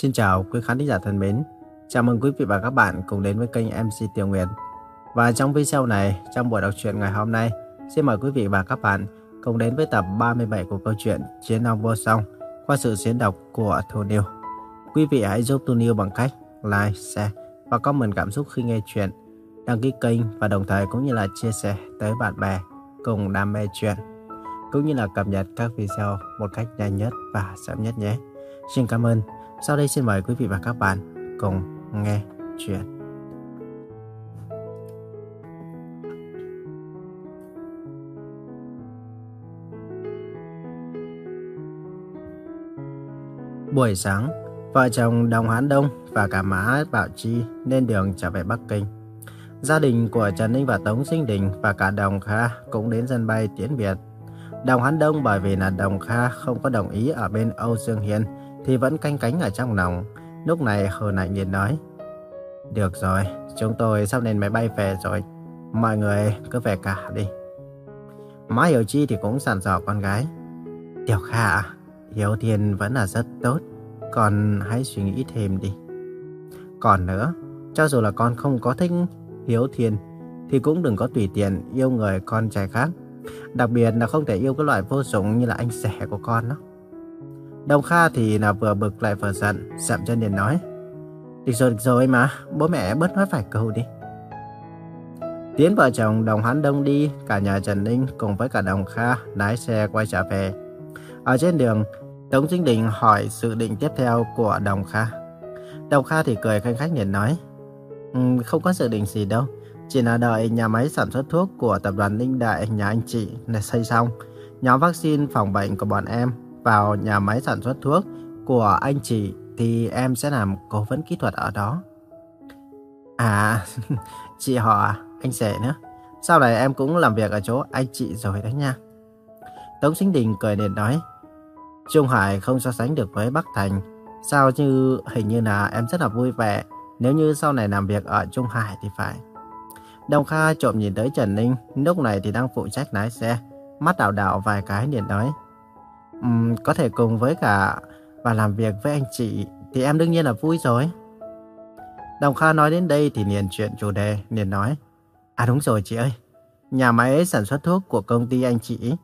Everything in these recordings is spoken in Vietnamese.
Xin chào quý khán giả thân mến. Chào mừng quý vị và các bạn cùng đến với kênh MC Tiểu Nguyệt. Và trong video này, trong buổi đọc truyện ngày hôm nay, xin mời quý vị và các bạn cùng đến với tập 37 của câu chuyện Chiến Long Vô Song qua sự diễn đọc của Thu Niu. Quý vị hãy giúp Thu Niu bằng cách like, share và comment cảm xúc khi nghe chuyện, đăng ký kênh và đồng thời cũng như là chia sẻ tới bạn bè cùng đam mê chuyện, cũng như là cập nhật các video một cách nhanh nhất và sớm nhất nhé. Xin cảm ơn. Sau đây xin mời quý vị và các bạn cùng nghe chuyện. Buổi sáng, vợ chồng Đồng Hán Đông và cả Mã Bảo Chi lên đường trở về Bắc Kinh. Gia đình của Trần Ninh và Tống Sinh Đình và cả Đồng Kha cũng đến sân bay tiễn biệt. Đồng Hán Đông bởi vì là Đồng Kha không có đồng ý ở bên Âu Dương Hiên thì vẫn canh cánh ở trong lòng. Lúc này Hồ Nại Nhiên nói, Được rồi, chúng tôi sắp lên máy bay về rồi. Mọi người cứ về cả đi. Má Hiểu Chi thì cũng sẵn dò con gái. Tiểu Kha à, Hiếu Thiên vẫn là rất tốt, Còn hãy suy nghĩ thêm đi. Còn nữa, cho dù là con không có thích Hiếu Thiên, thì cũng đừng có tùy tiện yêu người con trai khác. Đặc biệt là không thể yêu cái loại vô dụng như là anh rể của con đó. Đồng Kha thì là vừa bực lại vừa giận, dậm chân liền nói. Được rồi, được rồi mà, bố mẹ bớt nói phải câu đi. Tiến vợ chồng Đồng Hán Đông đi, cả nhà Trần Ninh cùng với cả Đồng Kha lái xe quay trở về. Ở trên đường, Tống Sinh Đình hỏi sự định tiếp theo của Đồng Kha. Đồng Kha thì cười khanh khách liền nói. Um, không có dự định gì đâu, chỉ là đợi nhà máy sản xuất thuốc của tập đoàn Ninh Đại nhà anh chị này xây xong. Nhóm vaccine phòng bệnh của bọn em vào nhà máy sản xuất thuốc của anh chị thì em sẽ làm cố vấn kỹ thuật ở đó. À, chị họ, anh rể nữa. Sau này em cũng làm việc ở chỗ anh chị rồi đấy nha. Tống Sinh Đình cười liền nói. Trung Hải không so sánh được với Bắc Thành. Sao như hình như là em rất là vui vẻ nếu như sau này làm việc ở Trung Hải thì phải. Đồng Kha trộm nhìn tới Trần Ninh, lúc này thì đang phụ trách lái xe. Mắt đảo đảo vài cái liền nói. Um, có thể cùng với cả và làm việc với anh chị thì em đương nhiên là vui rồi. Đồng Kha nói đến đây thì liền chuyện chủ đề, liền nói. À đúng rồi chị ơi, nhà máy sản xuất thuốc của công ty anh chị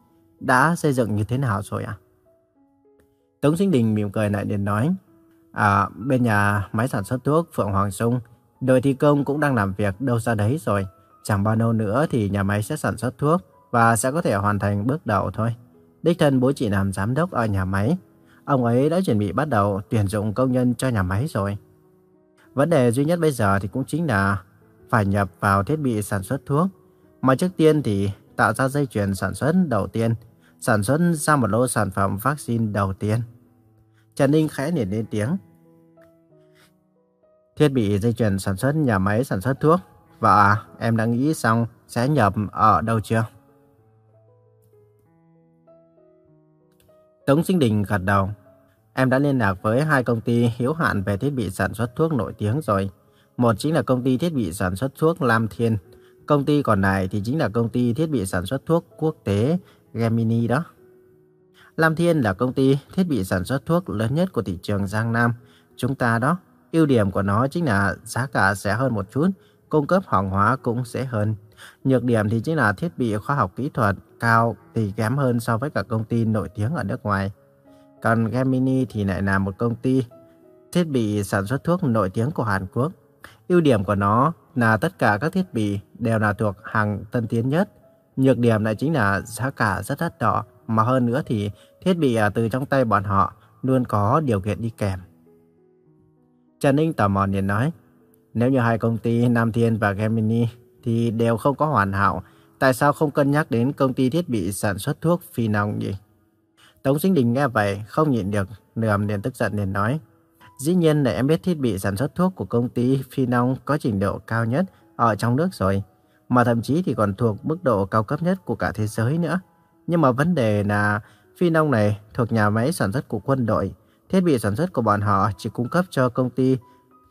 đã xây dựng như thế nào rồi ạ? À? Tống Sinh Đình mỉm cười lại liền nói. À, bên nhà máy sản xuất thuốc Phượng Hoàng Sung, đội thi công cũng đang làm việc đâu ra đấy rồi. Chẳng bao lâu nữa thì nhà máy sẽ sản xuất thuốc và sẽ có thể hoàn thành bước đầu thôi. Đích thân bố chị làm giám đốc ở nhà máy. Ông ấy đã chuẩn bị bắt đầu tuyển dụng công nhân cho nhà máy rồi. Vấn đề duy nhất bây giờ thì cũng chính là phải nhập vào thiết bị sản xuất thuốc. Mà trước tiên thì tạo ra dây chuyền sản xuất đầu tiên, sản xuất ra một lô sản phẩm vaccine đầu tiên. Trần Ninh khẽ liền lên tiếng. Thiết bị dây chuyền sản xuất nhà máy sản xuất thuốc. Vợ à, em đã nghĩ xong sẽ nhập ở đâu chưa? Tống Sinh Đình gật đầu. Em đã liên lạc với hai công ty hiếu hạn về thiết bị sản xuất thuốc nổi tiếng rồi. Một chính là công ty thiết bị sản xuất thuốc Lam Thiên. Công ty còn lại thì chính là công ty thiết bị sản xuất thuốc quốc tế Gemini đó. Lam Thiên là công ty thiết bị sản xuất thuốc lớn nhất của thị trường Giang Nam. Chúng ta đó, ưu điểm của nó chính là giá cả rẻ hơn một chút, cung cấp hàng hóa cũng dễ hơn. Nhược điểm thì chính là thiết bị khoa học kỹ thuật cao thì kém hơn so với cả công ty nổi tiếng ở nước ngoài. Còn Gemini thì lại là một công ty thiết bị sản xuất thuốc nổi tiếng của Hàn Quốc. Ưu điểm của nó là tất cả các thiết bị đều là thuộc hàng tân tiến nhất. Nhược điểm lại chính là giá cả rất đắt đỏ, mà hơn nữa thì thiết bị à, từ trong tay bọn họ luôn có điều kiện đi kèm. Trần Ninh tò mò liền nói, nếu như hai công ty Nam Thiên và Gemini thì đều không có hoàn hảo, tại sao không cân nhắc đến công ty thiết bị sản xuất thuốc Phi Nông nhỉ? Tống Sinh Đình nghe vậy không nhịn được, nườm liền tức giận liền nói. Dĩ nhiên là em biết thiết bị sản xuất thuốc của công ty Phi Nông có trình độ cao nhất ở trong nước rồi, mà thậm chí thì còn thuộc mức độ cao cấp nhất của cả thế giới nữa. Nhưng mà vấn đề là Phi Nông này thuộc nhà máy sản xuất của quân đội, thiết bị sản xuất của bọn họ chỉ cung cấp cho công ty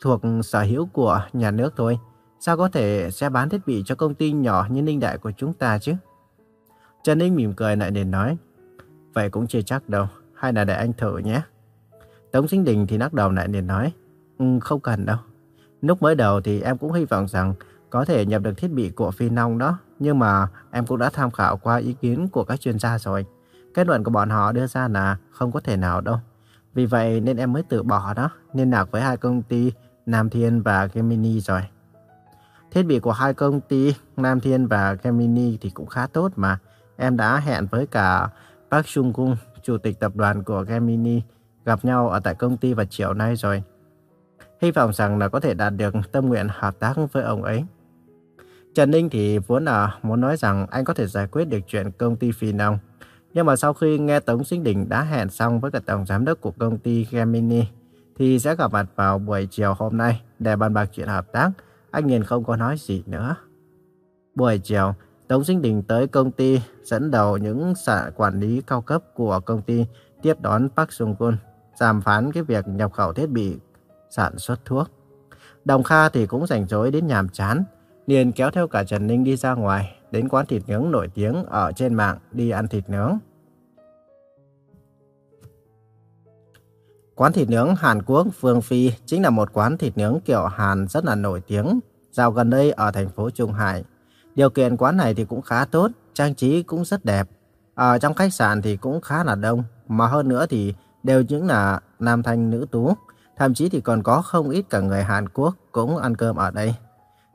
thuộc sở hữu của nhà nước thôi. Sao có thể sẽ bán thiết bị cho công ty nhỏ như Ninh Đại của chúng ta chứ? Trần Ninh mỉm cười lại để nói. Vậy cũng chưa chắc đâu, hay là để anh thử nhé. Tống Sinh Đình thì lắc đầu lại liền nói, um, không cần đâu. Lúc mới đầu thì em cũng hy vọng rằng có thể nhập được thiết bị của Phi Nông đó, nhưng mà em cũng đã tham khảo qua ý kiến của các chuyên gia rồi. Kết luận của bọn họ đưa ra là không có thể nào đâu. Vì vậy nên em mới từ bỏ đó, liên lạc với hai công ty Nam Thiên và Gemini rồi. Thiết bị của hai công ty Nam Thiên và Gemini thì cũng khá tốt mà. Em đã hẹn với cả Park Chung Kung, chủ tịch tập đoàn của Gemini, gặp nhau ở tại công ty vào chiều nay rồi. Hy vọng rằng là có thể đạt được tâm nguyện hợp tác với ông ấy. Trần Ninh thì vốn là muốn nói rằng anh có thể giải quyết được chuyện công ty Phi Nông. Nhưng mà sau khi nghe Tống Sinh Đình đã hẹn xong với cả tổng giám đốc của công ty Gemini, thì sẽ gặp mặt vào buổi chiều hôm nay để bàn bạc chuyện hợp tác. Anh nhìn không có nói gì nữa. Buổi chiều, Tống Sinh Đình tới công ty dẫn đầu những xã quản lý cao cấp của công ty tiếp đón Park Sung Kun, đàm phán cái việc nhập khẩu thiết bị sản xuất thuốc. Đồng Kha thì cũng rảnh rỗi đến nhàm chán, liền kéo theo cả Trần Ninh đi ra ngoài, đến quán thịt nướng nổi tiếng ở trên mạng đi ăn thịt nướng. Quán thịt nướng Hàn Quốc Phương Phi chính là một quán thịt nướng kiểu Hàn rất là nổi tiếng, dạo gần đây ở thành phố Trung Hải. Điều kiện quán này thì cũng khá tốt, trang trí cũng rất đẹp. Ở trong khách sạn thì cũng khá là đông, mà hơn nữa thì đều những là nam thanh nữ tú. Thậm chí thì còn có không ít cả người Hàn Quốc cũng ăn cơm ở đây.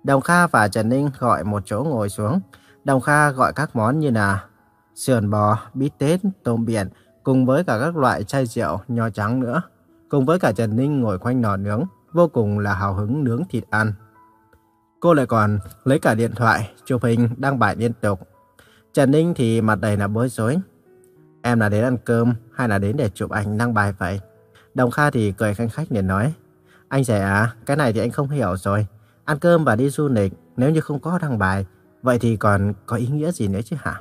Đồng Kha và Trần Ninh gọi một chỗ ngồi xuống. Đồng Kha gọi các món như là sườn bò, bít tết, tôm biển cùng với cả các loại chai rượu, nho trắng nữa. Cùng với cả Trần Ninh ngồi quanh nò nướng, vô cùng là hào hứng nướng thịt ăn. Cô lại còn lấy cả điện thoại, chụp hình, đăng bài liên tục. Trần Ninh thì mặt đầy là bối rối. Em là đến ăn cơm hay là đến để chụp ảnh đăng bài vậy? Đồng Kha thì cười khanh khách liền nói. Anh rể à, cái này thì anh không hiểu rồi. Ăn cơm và đi du lịch, nếu như không có đăng bài, vậy thì còn có ý nghĩa gì nữa chứ hả?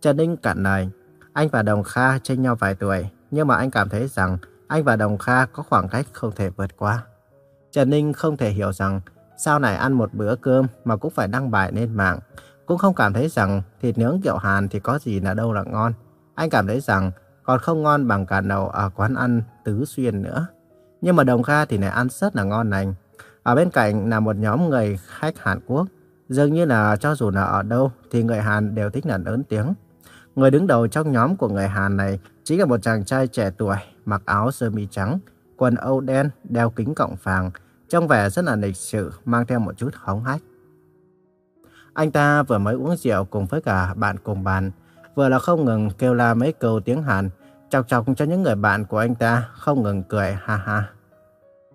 Trần Ninh cạn lời. Anh và Đồng Kha chênh nhau vài tuổi, nhưng mà anh cảm thấy rằng anh và Đồng Kha có khoảng cách không thể vượt qua. Trần Ninh không thể hiểu rằng sau này ăn một bữa cơm mà cũng phải đăng bài lên mạng. Cũng không cảm thấy rằng thịt nướng kiểu Hàn thì có gì là đâu là ngon. Anh cảm thấy rằng còn không ngon bằng cả đầu ở quán ăn Tứ Xuyên nữa. Nhưng mà Đồng Kha thì lại ăn rất là ngon lành. Ở bên cạnh là một nhóm người khách Hàn Quốc. Dường như là cho dù là ở đâu thì người Hàn đều thích là lớn tiếng. Người đứng đầu trong nhóm của người Hàn này chính là một chàng trai trẻ tuổi mặc áo sơ mi trắng, quần âu đen, đeo kính cọng vàng, trông vẻ rất là lịch sự, mang theo một chút hóng hách. Anh ta vừa mới uống rượu cùng với cả bạn cùng bàn, vừa là không ngừng kêu la mấy câu tiếng Hàn, chọc chọc cho những người bạn của anh ta không ngừng cười ha ha.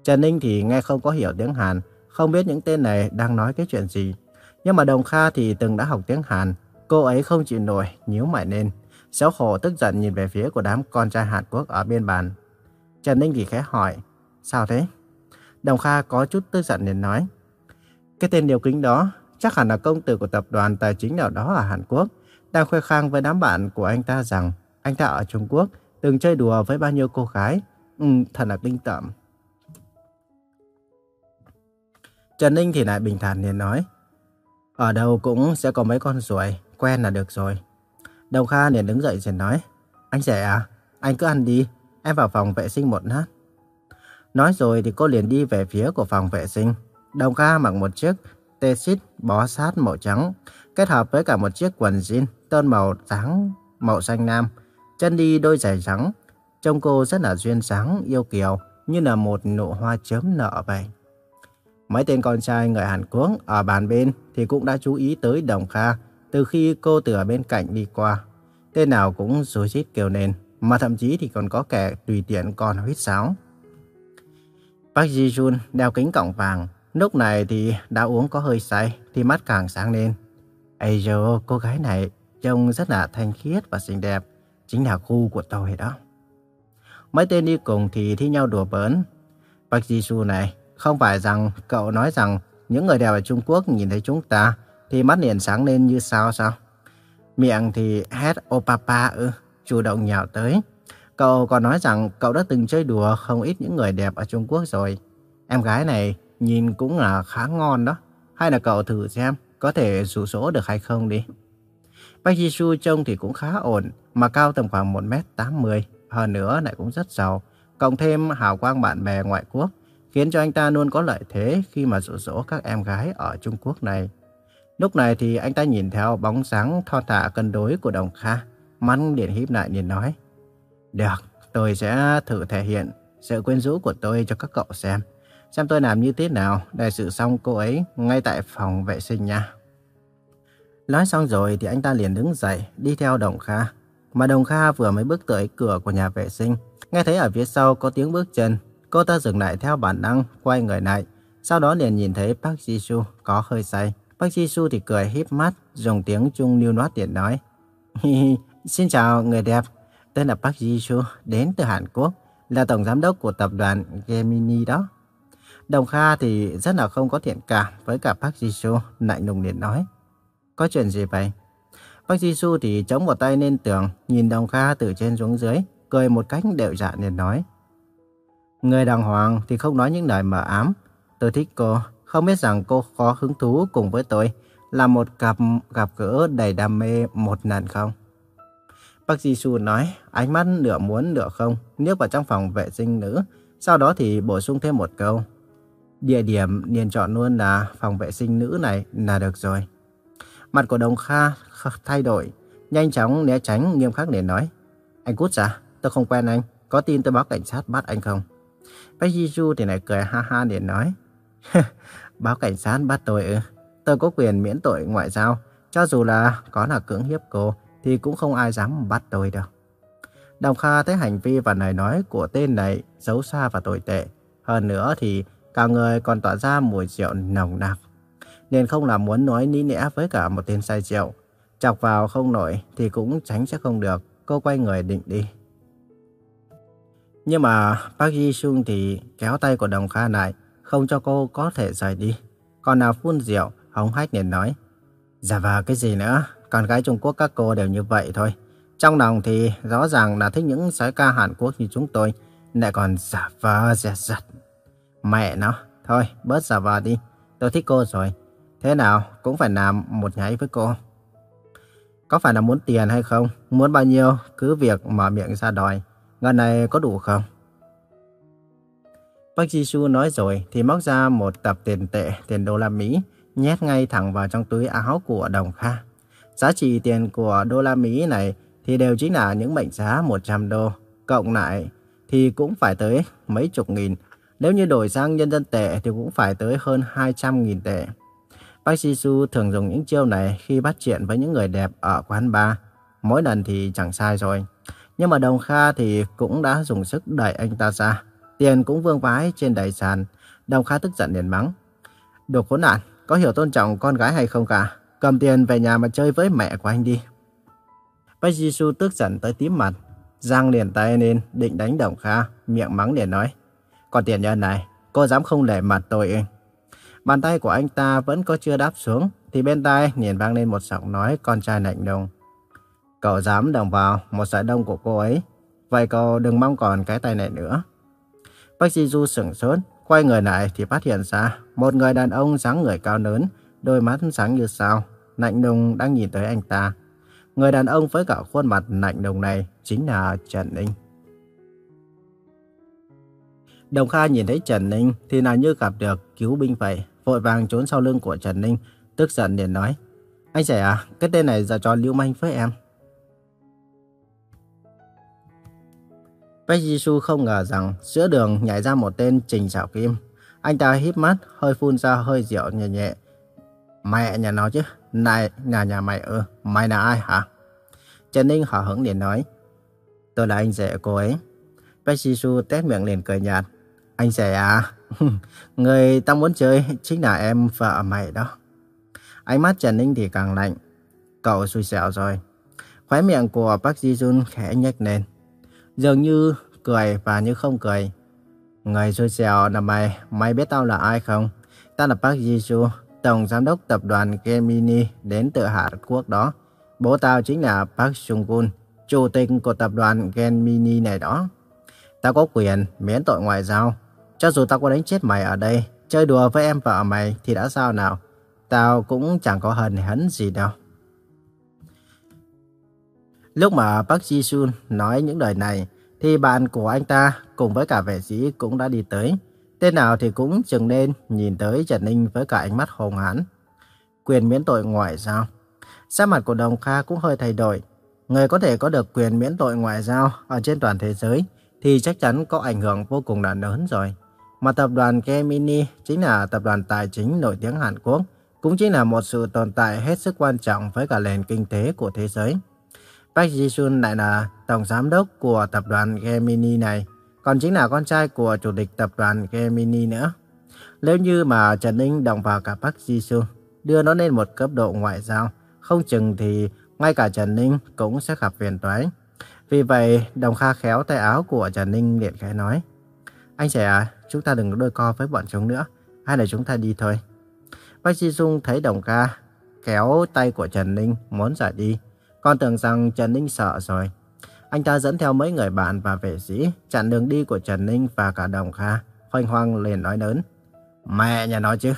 Trần Ninh thì nghe không có hiểu tiếng Hàn, không biết những tên này đang nói cái chuyện gì. Nhưng mà Đồng Kha thì từng đã học tiếng Hàn, cô ấy không chịu nổi, nhíu mày lên. Xấu hổ tức giận nhìn về phía của đám con trai Hàn Quốc ở bên bàn. Trần Ninh thì khẽ hỏi, sao thế? Đồng Kha có chút tức giận liền nói, cái tên điều kính đó chắc hẳn là công tử của tập đoàn tài chính nào đó ở Hàn Quốc, đang khoe khang với đám bạn của anh ta rằng anh ta ở Trung Quốc từng chơi đùa với bao nhiêu cô gái. Ừ, thật là kinh tởm. Trần Ninh thì lại bình thản liền nói, ở đâu cũng sẽ có mấy con ruồi, quen là được rồi. Đồng Kha liền đứng dậy rồi nói, anh rể à, anh cứ ăn đi, em vào phòng vệ sinh một lát. Nói rồi thì cô liền đi về phía của phòng vệ sinh. Đồng Kha mặc một chiếc t-shirt bó sát màu trắng, kết hợp với cả một chiếc quần jean tôn màu trắng, màu xanh nam. Chân đi đôi giày trắng, trông cô rất là duyên dáng, yêu kiều, như là một nụ hoa chớm nở vậy. Mấy tên con trai người Hàn Quốc ở bàn bên thì cũng đã chú ý tới Đồng Kha từ khi cô từ ở bên cạnh đi qua. Tên nào cũng rối rít kêu lên, mà thậm chí thì còn có kẻ tùy tiện còn huýt sáo. Park Ji Jun đeo kính cọng vàng, lúc này thì đã uống có hơi say thì mắt càng sáng lên. Ây dồ, cô gái này trông rất là thanh khiết và xinh đẹp, chính là khu của tôi đó. Mấy tên đi cùng thì thi nhau đùa bỡn. Park Ji Jun này, không phải rằng cậu nói rằng những người đẹp ở Trung Quốc nhìn thấy chúng ta thì mắt liền sáng lên như sao sao? Miệng thì hét opapa ư, chủ động nhào tới. Cậu còn nói rằng cậu đã từng chơi đùa không ít những người đẹp ở Trung Quốc rồi. Em gái này nhìn cũng là khá ngon đó. Hay là cậu thử xem có thể rủ số được hay không đi. Bác Jisoo trông thì cũng khá ổn, mà cao tầm khoảng 1m80, hơn nữa lại cũng rất giàu. cộng thêm hào quang bạn bè ngoại quốc, khiến cho anh ta luôn có lợi thế khi mà dụ dỗ các em gái ở Trung Quốc này. Lúc này thì anh ta nhìn theo bóng dáng thon thả cân đối của Đồng Kha, mắt điện híp lại liền nói. Được, tôi sẽ thử thể hiện sự quyến rũ của tôi cho các cậu xem. Xem tôi làm như thế nào để xử xong cô ấy ngay tại phòng vệ sinh nha. Nói xong rồi thì anh ta liền đứng dậy đi theo Đồng Kha. Mà Đồng Kha vừa mới bước tới cửa của nhà vệ sinh, nghe thấy ở phía sau có tiếng bước chân. Cô ta dừng lại theo bản năng, quay người lại. Sau đó liền nhìn thấy Park Ji-soo có hơi say. Bác Jisoo thì cười híp mắt, dùng tiếng Trung lưu loát điện nói. Xin chào người đẹp, tên là Park Jisoo, đến từ Hàn Quốc, là tổng giám đốc của tập đoàn Gemini đó. Đồng Kha thì rất là không có thiện cảm với cả Park Jisoo, lạnh lùng liền nói. Có chuyện gì vậy? Park Jisoo thì chống một tay lên tường, nhìn Đồng Kha từ trên xuống dưới, cười một cách đều dạ liền nói. Người đàng hoàng thì không nói những lời mờ ám. Tôi thích cô, không biết rằng cô có hứng thú cùng với tôi là một cặp gặp gỡ đầy đam mê một lần không? Bác Jisoo nói, ánh mắt nửa muốn nửa không, nước vào trong phòng vệ sinh nữ, sau đó thì bổ sung thêm một câu. Địa điểm liền chọn luôn là phòng vệ sinh nữ này là được rồi. Mặt của Đồng Kha thay đổi, nhanh chóng né tránh nghiêm khắc để nói. Anh cút ra, tôi không quen anh, có tin tôi báo cảnh sát bắt anh không? Bác Jisoo thì lại cười ha ha để nói. báo cảnh sát bắt tôi ư? Tôi có quyền miễn tội ngoại giao, cho dù là có là cưỡng hiếp cô, thì cũng không ai dám bắt tôi đâu. Đồng Kha thấy hành vi và lời nói của tên này xấu xa và tồi tệ. Hơn nữa thì cả người còn tỏa ra mùi rượu nồng nặc. Nên không làm muốn nói ní nẽ với cả một tên say rượu. Chọc vào không nổi thì cũng tránh sẽ không được. Cô quay người định đi. Nhưng mà Park Ji Sung thì kéo tay của Đồng Kha lại, không cho cô có thể rời đi. Còn nào phun rượu, hống hách liền nói. Dạ và cái gì nữa, con gái Trung Quốc các cô đều như vậy thôi. Trong lòng thì rõ ràng là thích những sói ca Hàn Quốc như chúng tôi, lại còn giả vờ dẹt dặt. Mẹ nó, thôi bớt giả vờ đi, tôi thích cô rồi. Thế nào cũng phải làm một nháy với cô. Có phải là muốn tiền hay không? Muốn bao nhiêu, cứ việc mở miệng ra đòi. Ngân này có đủ không? Bác Jisoo nói rồi thì móc ra một tập tiền tệ, tiền đô la Mỹ, nhét ngay thẳng vào trong túi áo của Đồng Kha. Giá trị tiền của đô la Mỹ này thì đều chính là những mệnh giá 100 đô, cộng lại thì cũng phải tới mấy chục nghìn. Nếu như đổi sang nhân dân tệ thì cũng phải tới hơn 200 nghìn tệ. Bác Jisoo thường dùng những chiêu này khi bắt chuyện với những người đẹp ở quán bar. Mỗi lần thì chẳng sai rồi. Nhưng mà Đồng Kha thì cũng đã dùng sức đẩy anh ta ra. Tiền cũng vương vái trên đầy sàn. Đồng Kha tức giận liền mắng. Đồ khốn nạn, có hiểu tôn trọng con gái hay không cả? Cầm tiền về nhà mà chơi với mẹ của anh đi. Bách Jisoo tức giận tới tím mặt. Giang liền tay lên, định đánh Đồng Kha, miệng mắng liền nói. Còn tiền nhân này, cô dám không để mặt tôi ư? Bàn tay của anh ta vẫn có chưa đáp xuống, thì bên tai liền vang lên một giọng nói con trai lạnh lùng. Cậu dám đồng vào một sợi đông của cô ấy, vậy cậu đừng mong còn cái tay này nữa. Bác Jisoo sửng sốt, quay người lại thì phát hiện ra một người đàn ông dáng người cao lớn, đôi mắt sáng như sao, lạnh lùng đang nhìn tới anh ta. Người đàn ông với cả khuôn mặt lạnh lùng này chính là Trần Ninh. Đồng Kha nhìn thấy Trần Ninh thì là như gặp được cứu binh vậy, vội vàng trốn sau lưng của Trần Ninh, tức giận liền nói. Anh trẻ à, cái tên này giờ cho lưu manh với em. Bách Jisoo không ngờ rằng giữa đường nhảy ra một tên Trình Sảo Kim. Anh ta híp mắt, hơi phun ra hơi rượu nhẹ nhẹ. Mẹ nhà nó chứ, này, nhà nhà mày ư, mày là ai hả? Trần Ninh hở hững liền nói. Tôi là anh rể cô ấy. Bách Jisoo tét miệng liền cười nhạt. Anh rể à? Người ta muốn chơi chính là em vợ mày đó. Ánh mắt Trần Ninh thì càng lạnh. Cậu xui xẻo rồi. Khóe miệng của Park Ji-jun khẽ nhếch lên. Dường như cười và như không cười. Người xui xẻo là mày, mày biết tao là ai không? Ta là Park Ji-soo, tổng giám đốc tập đoàn Gemini đến từ Hàn Quốc đó. Bố tao chính là Park Sung-kun, chủ tịch của tập đoàn Gemini này đó. Tao có quyền miễn tội ngoại giao. Cho dù tao có đánh chết mày ở đây, chơi đùa với em vợ mày thì đã sao nào? Tao cũng chẳng có hờn hấn gì đâu. Lúc mà Park Ji-sun nói những lời này, thì bạn của anh ta cùng với cả vệ sĩ cũng đã đi tới. Tên nào thì cũng chừng nên nhìn tới Trần Ninh với cả ánh mắt hồng hãn. Quyền miễn tội ngoại giao. Sắc mặt của Đồng Kha cũng hơi thay đổi. Người có thể có được quyền miễn tội ngoại giao ở trên toàn thế giới thì chắc chắn có ảnh hưởng vô cùng là lớn rồi. Mà tập đoàn Gemini chính là tập đoàn tài chính nổi tiếng Hàn Quốc, cũng chính là một sự tồn tại hết sức quan trọng với cả nền kinh tế của thế giới. Park Ji-sun lại là tổng giám đốc của tập đoàn Gemini này, còn chính là con trai của chủ tịch tập đoàn Gemini nữa. Nếu như mà Trần Ninh động vào cả Park Ji-sun, đưa nó lên một cấp độ ngoại giao, không chừng thì ngay cả Trần Ninh cũng sẽ gặp phiền toái. Vì vậy, Đồng Kha khéo tay áo của Trần Ninh liền khẽ nói. Anh trẻ à, chúng ta đừng có đôi co với bọn chúng nữa, hay là chúng ta đi thôi. Bác Chi Dung thấy Đồng Kha kéo tay của Trần Ninh muốn rời đi. Con tưởng rằng Trần Ninh sợ rồi. Anh ta dẫn theo mấy người bạn và vệ sĩ chặn đường đi của Trần Ninh và cả Đồng Kha. hoành hoang liền nói lớn. Mẹ nhà nói chứ,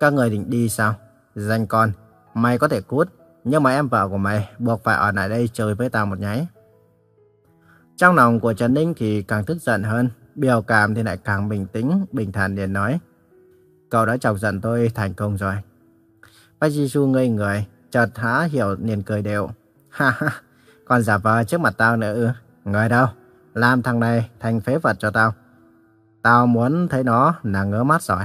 các người định đi sao? Danh con, mày có thể cút, nhưng mà em vợ của mày buộc phải ở lại đây chơi với tao một nháy. Trong lòng của Trần Ninh thì càng tức giận hơn, biểu cảm thì lại càng bình tĩnh, bình thản liền nói. Cậu đã chọc giận tôi thành công rồi. Bác Jisoo ngây người, chợt há hiểu liền cười đều. Ha ha, còn giả vờ trước mặt tao nữa ư? Người đâu? Làm thằng này thành phế vật cho tao. Tao muốn thấy nó là ngớ mắt rồi.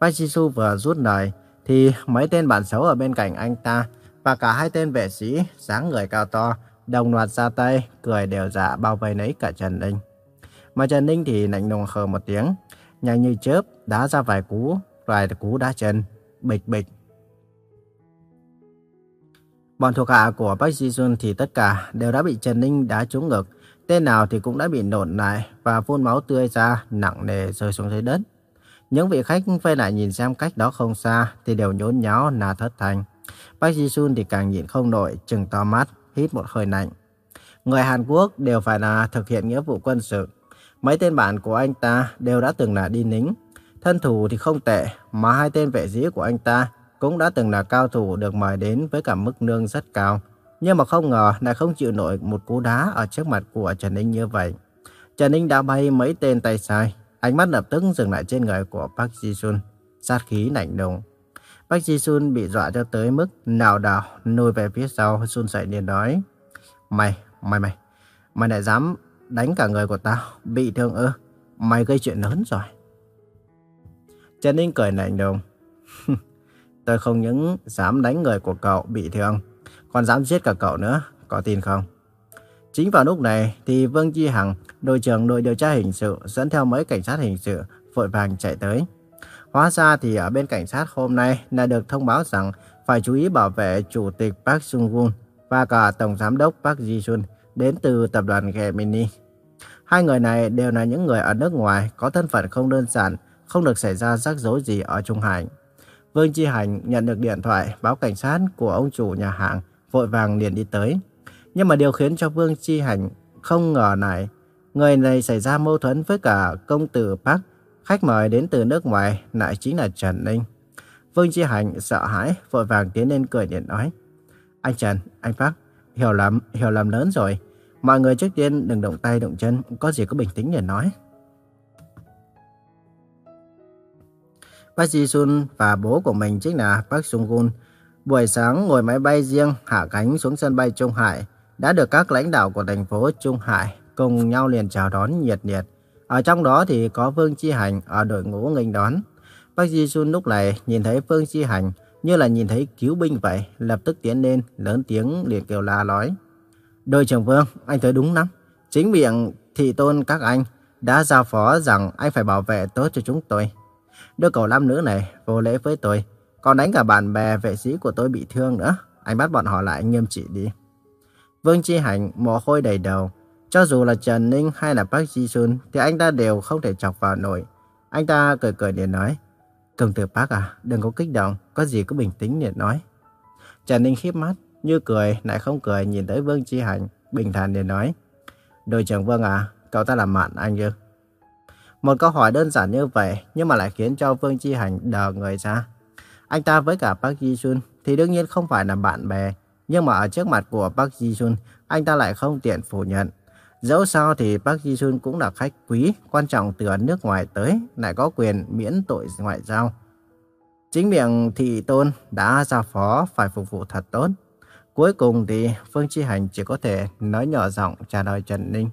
Bác Jisoo vừa rút lời, thì mấy tên bạn xấu ở bên cạnh anh ta và cả hai tên vệ sĩ dáng người cao to đồng loạt ra tay, cười đều dạ bao vây lấy cả Trần Ninh. Mà Trần Ninh thì lạnh lùng hờ một tiếng, nhanh như chớp đá ra vài cú, vài cú đá chân, bịch bịch. Bọn thuộc hạ của Park Ji Sun thì tất cả đều đã bị Trần Ninh đá trúng ngực, tên nào thì cũng đã bị nổn lại và phun máu tươi ra nặng nề rơi xuống dưới đất. Những vị khách vây lại nhìn xem cách đó không xa thì đều nhốn nháo nà thất thành. Park Ji Sun thì càng nhìn không nổi, chừng to mắt, hít một hơi lạnh. Người Hàn Quốc đều phải là thực hiện nghĩa vụ quân sự. Mấy tên bạn của anh ta đều đã từng là đi lính. Thân thủ thì không tệ, mà hai tên vệ sĩ của anh ta cũng đã từng là cao thủ được mời đến với cả mức lương rất cao. Nhưng mà không ngờ lại không chịu nổi một cú đá ở trước mặt của Trần Ninh như vậy. Trần Ninh đã bay mấy tên tay sai, ánh mắt lập tức dừng lại trên người của Park Ji-sun, sát khí lạnh lùng. Park Ji-sun bị dọa cho tới mức nào đảo nuôi về phía sau, sun rẩy liền nói. Mày, mày mày, mày lại dám đánh cả người của tao, bị thương ư? Mày gây chuyện lớn rồi. Trần Ninh cười lạnh lùng. Tôi không những dám đánh người của cậu bị thương, còn dám giết cả cậu nữa, có tin không? Chính vào lúc này thì Vương Chi Hằng, đội trưởng đội điều tra hình sự dẫn theo mấy cảnh sát hình sự vội vàng chạy tới. Hóa ra thì ở bên cảnh sát hôm nay là được thông báo rằng phải chú ý bảo vệ Chủ tịch Park Sung Won và cả Tổng Giám đốc Park Ji-sun đến từ tập đoàn Gemini. Hai người này đều là những người ở nước ngoài có thân phận không đơn giản, không được xảy ra rắc rối gì ở Trung Hải. Vương Chi Hành nhận được điện thoại báo cảnh sát của ông chủ nhà hàng, vội vàng liền đi tới. Nhưng mà điều khiến cho Vương Chi Hành không ngờ này, người này xảy ra mâu thuẫn với cả công tử Park, khách mời đến từ nước ngoài lại chính là Trần Ninh. Vương Chi Hành sợ hãi, vội vàng tiến lên cười điện nói. Anh Trần, anh Park, hiểu lầm, hiểu lầm lớn rồi. Mọi người trước tiên đừng động tay động chân, có gì cứ bình tĩnh để nói. Park Ji-sun và bố của mình chính là Park Sung-gun. Buổi sáng ngồi máy bay riêng hạ cánh xuống sân bay Trung Hải, đã được các lãnh đạo của thành phố Trung Hải cùng nhau liền chào đón nhiệt liệt. Ở trong đó thì có Vương Chi Hành ở đội ngũ nghênh đón. Park Ji-sun lúc này nhìn thấy Vương Chi Hành như là nhìn thấy cứu binh vậy, lập tức tiến lên, lớn tiếng liền kêu la nói. Đội trưởng Vương, anh thấy đúng lắm. Chính miệng thị tôn các anh đã giao phó rằng anh phải bảo vệ tốt cho chúng tôi đưa cậu nam nữ này vô lễ với tôi, còn đánh cả bạn bè vệ sĩ của tôi bị thương nữa. Anh bắt bọn họ lại nghiêm trị đi. Vương Chi Hành mồ hôi đầy đầu. Cho dù là Trần Ninh hay là Park Ji Sun thì anh ta đều không thể chọc vào nổi. Anh ta cười cười để nói. Cường tử Park à, đừng có kích động, có gì cứ bình tĩnh để nói. Trần Ninh khiếp mắt, như cười, lại không cười nhìn tới Vương Chi Hành, bình thản để nói. Đội trưởng Vương à, cậu ta làm mạn anh chứ? Một câu hỏi đơn giản như vậy nhưng mà lại khiến cho Vương Chi Hành đờ người ra. Anh ta với cả Park Ji Sun thì đương nhiên không phải là bạn bè, nhưng mà ở trước mặt của Park Ji Sun, anh ta lại không tiện phủ nhận. Dẫu sao thì Park Ji-sun cũng là khách quý, quan trọng từ nước ngoài tới, lại có quyền miễn tội ngoại giao. Chính miệng thị tôn đã giao phó phải phục vụ thật tốt. Cuối cùng thì Phương Chi Hành chỉ có thể nói nhỏ giọng trả lời Trần Ninh.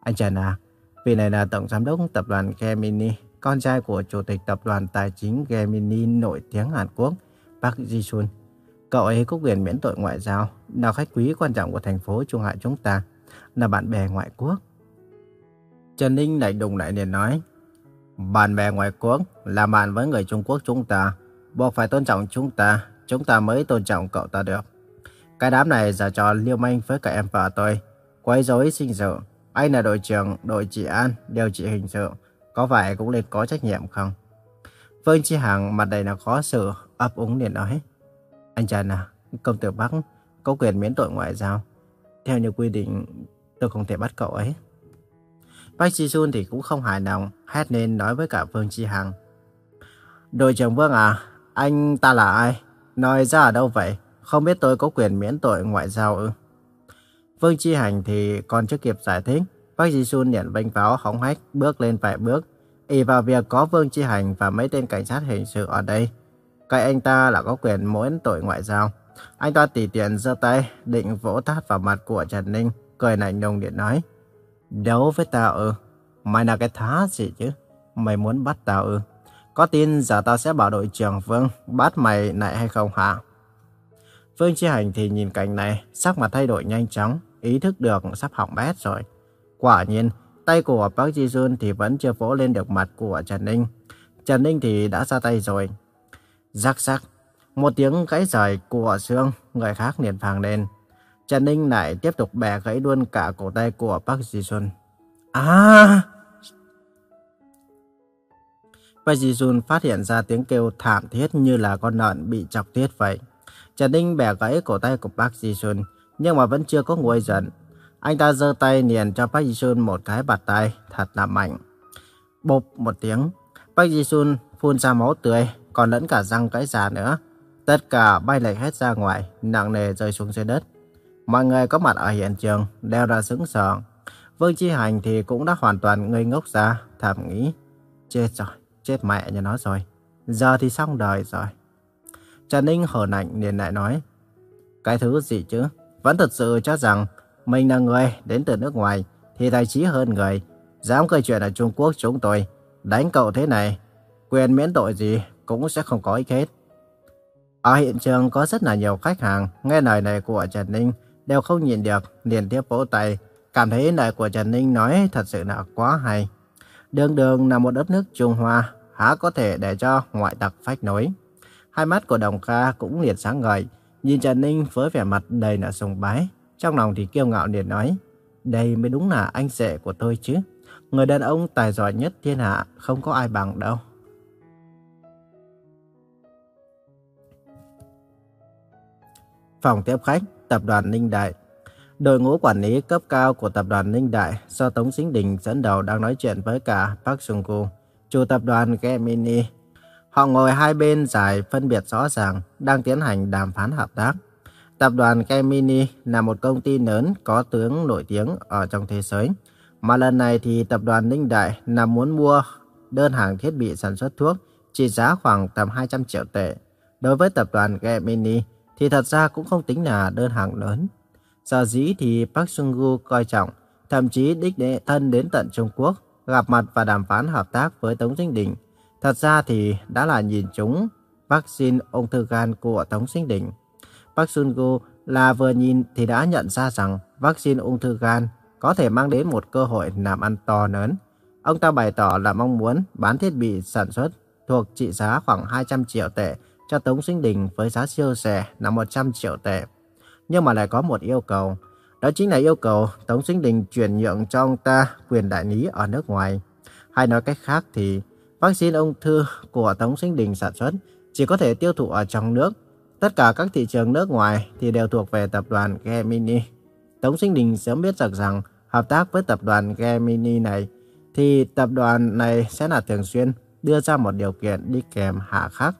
Anh Trần à, vị này là Tổng Giám đốc Tập đoàn Gemini, con trai của Chủ tịch Tập đoàn Tài chính Gemini nổi tiếng Hàn Quốc, Park Ji-sun. Cậu ấy có quyền miễn tội ngoại giao, là khách quý quan trọng của thành phố Trung Hải chúng ta, là bạn bè ngoại quốc. Trần Ninh lại đùng lại liền nói, bạn bè ngoại quốc là bạn với người Trung Quốc chúng ta, buộc phải tôn trọng chúng ta, chúng ta mới tôn trọng cậu ta được. Cái đám này giả trò liêu manh với cả em vợ tôi, quấy rối sinh sự. Anh là đội trưởng đội trị an, điều trị hình sự, có phải cũng nên có trách nhiệm không? Vương Chi Hằng mặt đầy là khó xử, ấp úng liền nói. Anh Trần à, công tử Bắc có quyền miễn tội ngoại giao. Theo như quy định, tôi không thể bắt cậu ấy. Bác Chi Sun thì cũng không hài lòng, hét lên nói với cả Vương Chi Hằng. Đội trưởng Vương à, anh ta là ai? Nói ra ở đâu vậy? Không biết tôi có quyền miễn tội ngoại giao ư? Vương Chi Hành thì còn chưa kịp giải thích. Bác Di Sun nhận bánh pháo hóng hách bước lên vài bước. ỷ vào việc có Vương Chi Hành và mấy tên cảnh sát hình sự ở đây. Cái anh ta là có quyền muốn tội ngoại giao. Anh ta tỉ tiện giơ tay, định vỗ tát vào mặt của Trần Ninh, cười lạnh lùng điện nói. Đấu với tao ư? Mày là cái thá gì chứ? Mày muốn bắt tao ư? Có tin giờ tao sẽ bảo đội trưởng Vương bắt mày lại hay không hả? Vương Chi Hành thì nhìn cảnh này, sắc mặt thay đổi nhanh chóng, ý thức được sắp hỏng bét rồi. Quả nhiên, tay của Park Ji Jun thì vẫn chưa vỗ lên được mặt của Trần Ninh. Trần Ninh thì đã ra tay rồi. Rắc rắc, một tiếng gãy rời của xương, người khác liền phàng lên. Trần Ninh lại tiếp tục bẻ gãy luôn cả cổ tay của Park Ji Jun. À! Park Ji Jun phát hiện ra tiếng kêu thảm thiết như là con lợn bị chọc tiết vậy. Trần Ninh bẻ gãy cổ tay của Park Ji Sun, nhưng mà vẫn chưa có nguôi giận. Anh ta giơ tay liền cho Park Ji Sun một cái bạt tay thật là mạnh. Bụp một tiếng, Park Ji Sun phun ra máu tươi, còn lẫn cả răng cái già nữa. Tất cả bay lệch hết ra ngoài, nặng nề rơi xuống dưới đất. Mọi người có mặt ở hiện trường đều ra sững sờ. Vương Chi Hành thì cũng đã hoàn toàn ngây ngốc ra, thầm nghĩ. Chết rồi, chết mẹ nhà nó rồi. Giờ thì xong đời rồi. Trần Ninh hở lạnh liền lại nói. Cái thứ gì chứ? Vẫn thật sự cho rằng mình là người đến từ nước ngoài thì tài trí hơn người. Dám gây chuyện ở Trung Quốc chúng tôi. Đánh cậu thế này, quyền miễn tội gì cũng sẽ không có ích hết. Ở hiện trường có rất là nhiều khách hàng nghe lời này của Trần Ninh đều không nhìn được, liền tiếp vỗ tay, cảm thấy lời của Trần Ninh nói thật sự là quá hay. Đường đường là một đất nước Trung Hoa, há có thể để cho ngoại tặc phách nối. Hai mắt của Đồng Kha cũng liền sáng ngời, nhìn Trần Ninh với vẻ mặt đầy là sùng bái. Trong lòng thì kiêu ngạo liền nói, đây mới đúng là anh rể của tôi chứ. Người đàn ông tài giỏi nhất thiên hạ không có ai bằng đâu. Phòng tiếp khách, tập đoàn Ninh Đại. Đội ngũ quản lý cấp cao của tập đoàn Ninh Đại do Tống Sinh Đình dẫn đầu đang nói chuyện với cả Park Sung Ku, chủ tập đoàn Gemini Họ ngồi hai bên giải phân biệt rõ ràng, đang tiến hành đàm phán hợp tác. Tập đoàn Gemini là một công ty lớn có tướng nổi tiếng ở trong thế giới. Mà lần này thì tập đoàn Ninh Đại là muốn mua đơn hàng thiết bị sản xuất thuốc trị giá khoảng tầm 200 triệu tệ. Đối với tập đoàn Gemini thì thật ra cũng không tính là đơn hàng lớn. Sở dĩ thì Park Sung-gu coi trọng, thậm chí đích đệ thân đến tận Trung Quốc, gặp mặt và đàm phán hợp tác với Tống Dinh Đình Thật ra thì đã là nhìn chúng vaccine ung thư gan của Tống Sinh Đình. Park Sun Gu là vừa nhìn thì đã nhận ra rằng vaccine ung thư gan có thể mang đến một cơ hội làm ăn to lớn. Ông ta bày tỏ là mong muốn bán thiết bị sản xuất thuộc trị giá khoảng 200 triệu tệ cho Tống Sinh Đình với giá siêu rẻ là 100 triệu tệ. Nhưng mà lại có một yêu cầu, đó chính là yêu cầu Tống Sinh Đình chuyển nhượng cho ông ta quyền đại lý ở nước ngoài. Hay nói cách khác thì Vaccine ung thư của Tống Sinh Đình sản xuất chỉ có thể tiêu thụ ở trong nước. Tất cả các thị trường nước ngoài thì đều thuộc về tập đoàn Gemini. Tống Sinh Đình sớm biết rằng rằng hợp tác với tập đoàn Gemini này thì tập đoàn này sẽ là thường xuyên đưa ra một điều kiện đi kèm hạ khắc.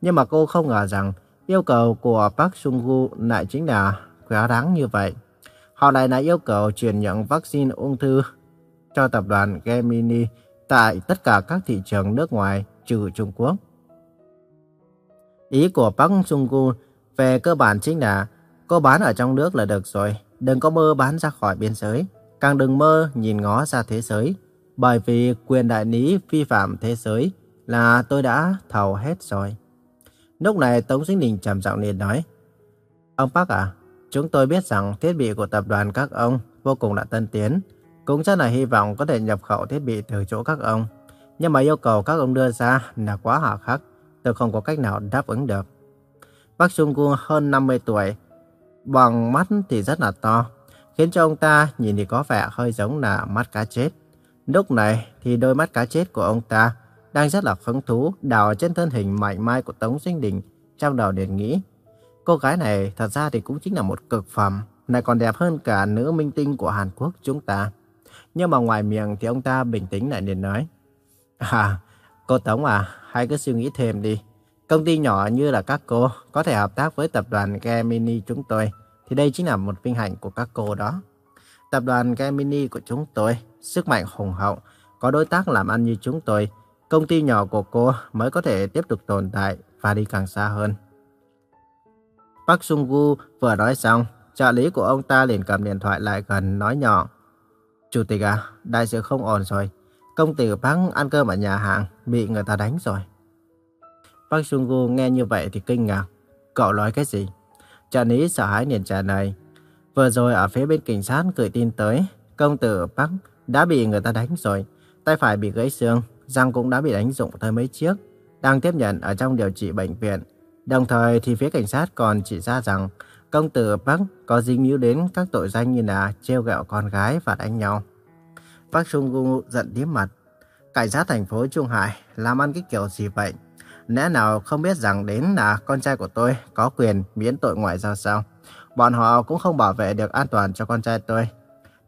Nhưng mà cô không ngờ rằng yêu cầu của Park Sung Gu lại chính là quá đáng như vậy. Họ lại đã yêu cầu chuyển nhượng vaccine ung thư cho tập đoàn Gemini tại tất cả các thị trường nước ngoài trừ Trung Quốc. Ý của Park Chung-gu về cơ bản chính là cô bán ở trong nước là được rồi, đừng có mơ bán ra khỏi biên giới, càng đừng mơ nhìn ngó ra thế giới, bởi vì quyền đại lý vi phạm thế giới là tôi đã thầu hết rồi. Lúc này Tống Sinh Đình trầm giọng liền nói, Ông Park à, chúng tôi biết rằng thiết bị của tập đoàn các ông vô cùng là tân tiến, cũng rất là hy vọng có thể nhập khẩu thiết bị từ chỗ các ông. Nhưng mà yêu cầu các ông đưa ra là quá hà khắc, tôi không có cách nào đáp ứng được. Bác Trung quân hơn 50 tuổi, bằng mắt thì rất là to, khiến cho ông ta nhìn thì có vẻ hơi giống là mắt cá chết. Lúc này thì đôi mắt cá chết của ông ta đang rất là hứng thú đào trên thân hình mạnh mai của Tống Sinh Đình, trong đầu liền nghĩ. Cô gái này thật ra thì cũng chính là một cực phẩm, này còn đẹp hơn cả nữ minh tinh của Hàn Quốc chúng ta. Nhưng mà ngoài miệng thì ông ta bình tĩnh lại liền nói. À, cô Tống à, hãy cứ suy nghĩ thêm đi. Công ty nhỏ như là các cô có thể hợp tác với tập đoàn Gemini chúng tôi, thì đây chính là một vinh hạnh của các cô đó. Tập đoàn Gemini của chúng tôi, sức mạnh hùng hậu, có đối tác làm ăn như chúng tôi, công ty nhỏ của cô mới có thể tiếp tục tồn tại và đi càng xa hơn. Park Sung Gu vừa nói xong, trợ lý của ông ta liền cầm điện thoại lại gần nói nhỏ. Chủ tịch à, đại sự không ổn rồi. Công tử Park ăn cơm ở nhà hàng, bị người ta đánh rồi. Park Sung Gu nghe như vậy thì kinh ngạc. Cậu nói cái gì? Trợ lý sợ hãi liền trả lời. Vừa rồi ở phía bên cảnh sát gửi tin tới, công tử Park đã bị người ta đánh rồi. Tay phải bị gãy xương, răng cũng đã bị đánh rụng tới mấy chiếc. Đang tiếp nhận ở trong điều trị bệnh viện. Đồng thời thì phía cảnh sát còn chỉ ra rằng công tử Park có dính líu đến các tội danh như là trêu ghẹo con gái và đánh nhau. Park Sung Gu giận tím mặt. Cảnh sát thành phố Trung Hải làm ăn cái kiểu gì vậy? Lẽ nào không biết rằng đến là con trai của tôi có quyền miễn tội ngoại giao sao? Bọn họ cũng không bảo vệ được an toàn cho con trai tôi.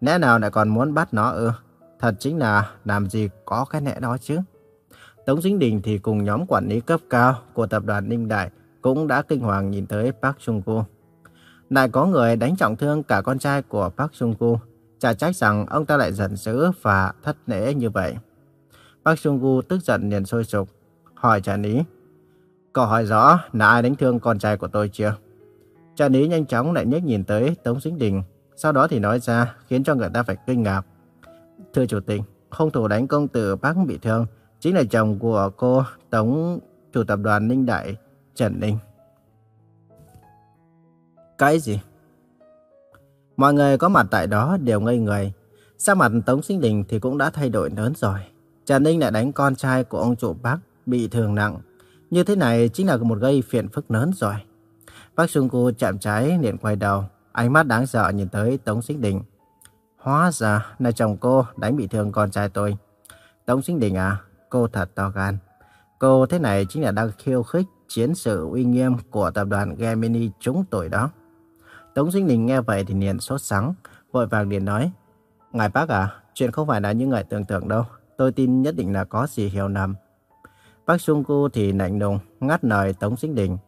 Lẽ nào lại còn muốn bắt nó ư? Thật chính là làm gì có cái lẽ đó chứ? Tống Dính Đình thì cùng nhóm quản lý cấp cao của tập đoàn Ninh Đại cũng đã kinh hoàng nhìn tới Park Chung Gu. Lại có người đánh trọng thương cả con trai của Park Chung Gu. Chả trách rằng ông ta lại giận dữ và thất lễ như vậy. Park Chung Gu tức giận liền sôi sục, hỏi Trần Ní. Cậu hỏi rõ là ai đánh thương con trai của tôi chưa? Trần Ní nhanh chóng lại nhếch nhìn tới Tống Dính Đình. Sau đó thì nói ra khiến cho người ta phải kinh ngạc. Thưa Chủ tịch, hung thủ đánh công tử Park bị thương chính là chồng của cô Tống chủ tập đoàn Ninh Đại Trần Ninh. Cái gì? Mọi người có mặt tại đó đều ngây người. Sắc mặt Tống Sinh Đình thì cũng đã thay đổi lớn rồi. Trần Ninh lại đánh con trai của ông chủ bác bị thương nặng. Như thế này chính là một gây phiền phức lớn rồi. Bác Xuân Cô chạm trái liền quay đầu, ánh mắt đáng sợ nhìn tới Tống Sinh Đình. Hóa ra là chồng cô đánh bị thương con trai tôi. Tống Sinh Đình à, cô thật to gan. Cô thế này chính là đang khiêu khích chiến sự uy nghiêm của tập đoàn Gemini chúng tôi đó. Tống Sinh Đình nghe vậy thì liền sốt sắng, vội vàng liền nói. Ngài bác à, chuyện không phải là như ngài tưởng tượng đâu. Tôi tin nhất định là có gì hiểu lầm. Bác Trung Cu thì lạnh lùng ngắt lời Tống Sinh Đình.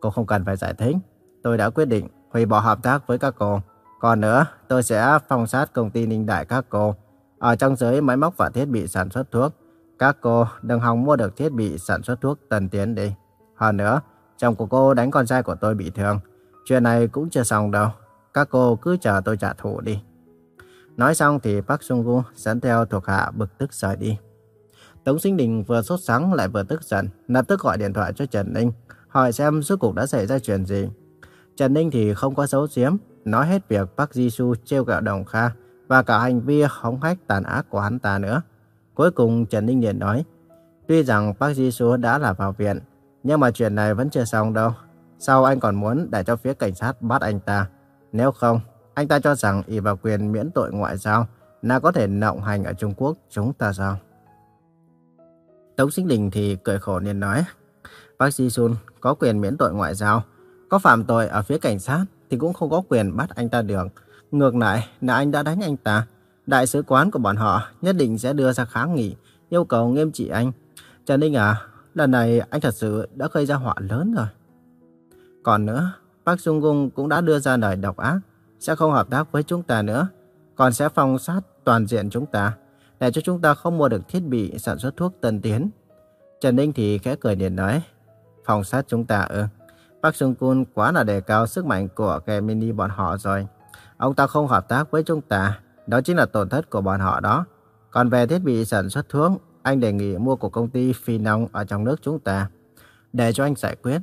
Cô không cần phải giải thích. Tôi đã quyết định hủy bỏ hợp tác với các cô. Còn nữa, tôi sẽ phong sát công ty Ninh Đại các cô. Ở trong giới máy móc và thiết bị sản xuất thuốc, các cô đừng hòng mua được thiết bị sản xuất thuốc tân tiến đi. Hơn nữa, chồng của cô đánh con trai của tôi bị thương. Chuyện này cũng chưa xong đâu. Các cô cứ chờ tôi trả thù đi. Nói xong thì Park Sung Gu dẫn theo thuộc hạ bực tức rời đi. Tống Sinh Đình vừa sốt sắng lại vừa tức giận, lập tức gọi điện thoại cho Trần Ninh, hỏi xem suốt cuộc đã xảy ra chuyện gì. Trần Ninh thì không có xấu giếm, nói hết việc Park Ji-su trêu gạo Đồng Kha và cả hành vi hống hách tàn ác của hắn ta nữa. Cuối cùng Trần Ninh liền nói, tuy rằng Park Ji-su đã là vào viện, nhưng mà chuyện này vẫn chưa xong đâu. Sao anh còn muốn để cho phía cảnh sát bắt anh ta? Nếu không, anh ta cho rằng ỷ vào quyền miễn tội ngoại giao là có thể nộng hành ở Trung Quốc chúng ta sao? Tống Sinh Đình thì cười khổ nên nói, Bác Ji Sun có quyền miễn tội ngoại giao, có phạm tội ở phía cảnh sát thì cũng không có quyền bắt anh ta được. Ngược lại là anh đã đánh anh ta, đại sứ quán của bọn họ nhất định sẽ đưa ra kháng nghị, yêu cầu nghiêm trị anh. Trần Ninh à, lần này anh thật sự đã gây ra họa lớn rồi. Còn nữa, Park Jung Gung cũng đã đưa ra lời độc ác, sẽ không hợp tác với chúng ta nữa, còn sẽ phong sát toàn diện chúng ta, để cho chúng ta không mua được thiết bị sản xuất thuốc tân tiến. Trần Ninh thì khẽ cười điện nói, phong sát chúng ta ư. Park Sung gun quá là đề cao sức mạnh của kẻ mini bọn họ rồi. Ông ta không hợp tác với chúng ta, đó chính là tổn thất của bọn họ đó. Còn về thiết bị sản xuất thuốc, anh đề nghị mua của công ty Phi Nông ở trong nước chúng ta, để cho anh giải quyết.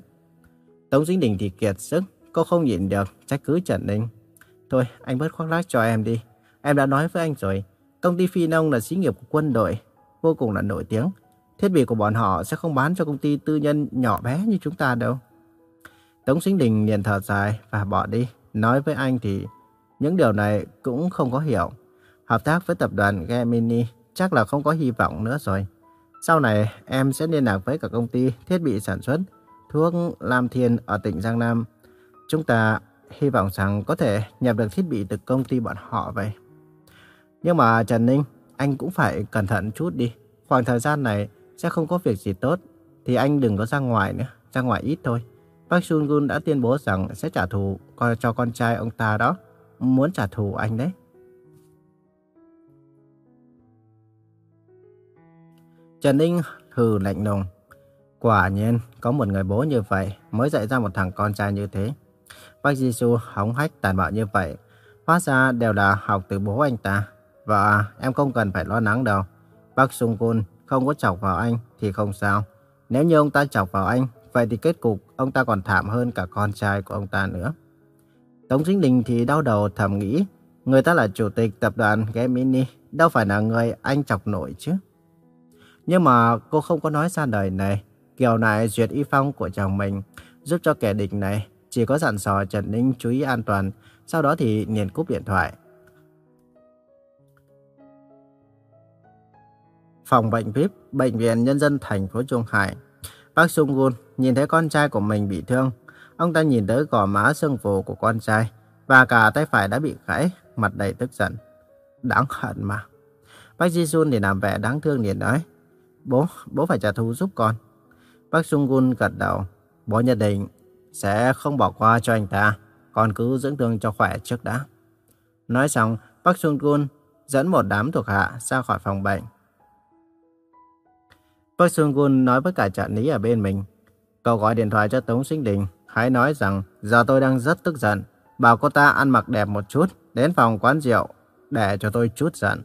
Tống Dính Đình thì kiệt sức, cô không nhịn được, trách cứ Trần Ninh. Thôi, anh bớt khoác lác cho em đi. Em đã nói với anh rồi, công ty Phi Nông là xí nghiệp của quân đội, vô cùng là nổi tiếng. Thiết bị của bọn họ sẽ không bán cho công ty tư nhân nhỏ bé như chúng ta đâu. Tống Sinh Đình liền thở dài và bỏ đi. Nói với anh thì những điều này cũng không có hiểu. Hợp tác với tập đoàn Gemini chắc là không có hy vọng nữa rồi. Sau này em sẽ liên lạc với cả công ty thiết bị sản xuất thuốc Lam Thiên ở tỉnh Giang Nam. Chúng ta hy vọng rằng có thể nhập được thiết bị từ công ty bọn họ vậy. Nhưng mà Trần Ninh, anh cũng phải cẩn thận chút đi. Khoảng thời gian này sẽ không có việc gì tốt, thì anh đừng có ra ngoài nữa, ra ngoài ít thôi. Park Sun Gun đã tuyên bố rằng sẽ trả thù cho con trai ông ta đó, muốn trả thù anh đấy. Trần Ninh hừ lạnh lùng. Quả nhiên, có một người bố như vậy mới dạy ra một thằng con trai như thế. Bác Jisoo hống hách tàn bạo như vậy, hóa ra đều là học từ bố anh ta. Vợ, em không cần phải lo lắng đâu. Bác Sung Kun không có chọc vào anh thì không sao. Nếu như ông ta chọc vào anh, vậy thì kết cục ông ta còn thảm hơn cả con trai của ông ta nữa. Tống Chính Đình thì đau đầu thầm nghĩ, người ta là chủ tịch tập đoàn Gemini, đâu phải là người anh chọc nổi chứ. Nhưng mà cô không có nói ra đời này, kiểu này duyệt y phong của chồng mình, giúp cho kẻ địch này chỉ có dặn dò Trần Ninh chú ý an toàn, sau đó thì liền cúp điện thoại. Phòng bệnh VIP, Bệnh viện Nhân dân thành phố Trung Hải. Bác Sung Gun nhìn thấy con trai của mình bị thương. Ông ta nhìn tới gò má sưng phù của con trai và cả tay phải đã bị gãy, mặt đầy tức giận. Đáng hận mà. Bác Ji Sun thì làm vẻ đáng thương liền nói. Bố, bố phải trả thù giúp con. Bác Sung Gun gật đầu. Bố nhận định sẽ không bỏ qua cho anh ta. còn cứ dưỡng thương cho khỏe trước đã. Nói xong, Bác Sung Gun dẫn một đám thuộc hạ ra khỏi phòng bệnh. Park Sung Gun nói với cả trợ lý ở bên mình. Cậu gọi điện thoại cho Tống Sinh Đình. Hãy nói rằng giờ tôi đang rất tức giận. Bảo cô ta ăn mặc đẹp một chút, đến phòng quán rượu, để cho tôi chút giận.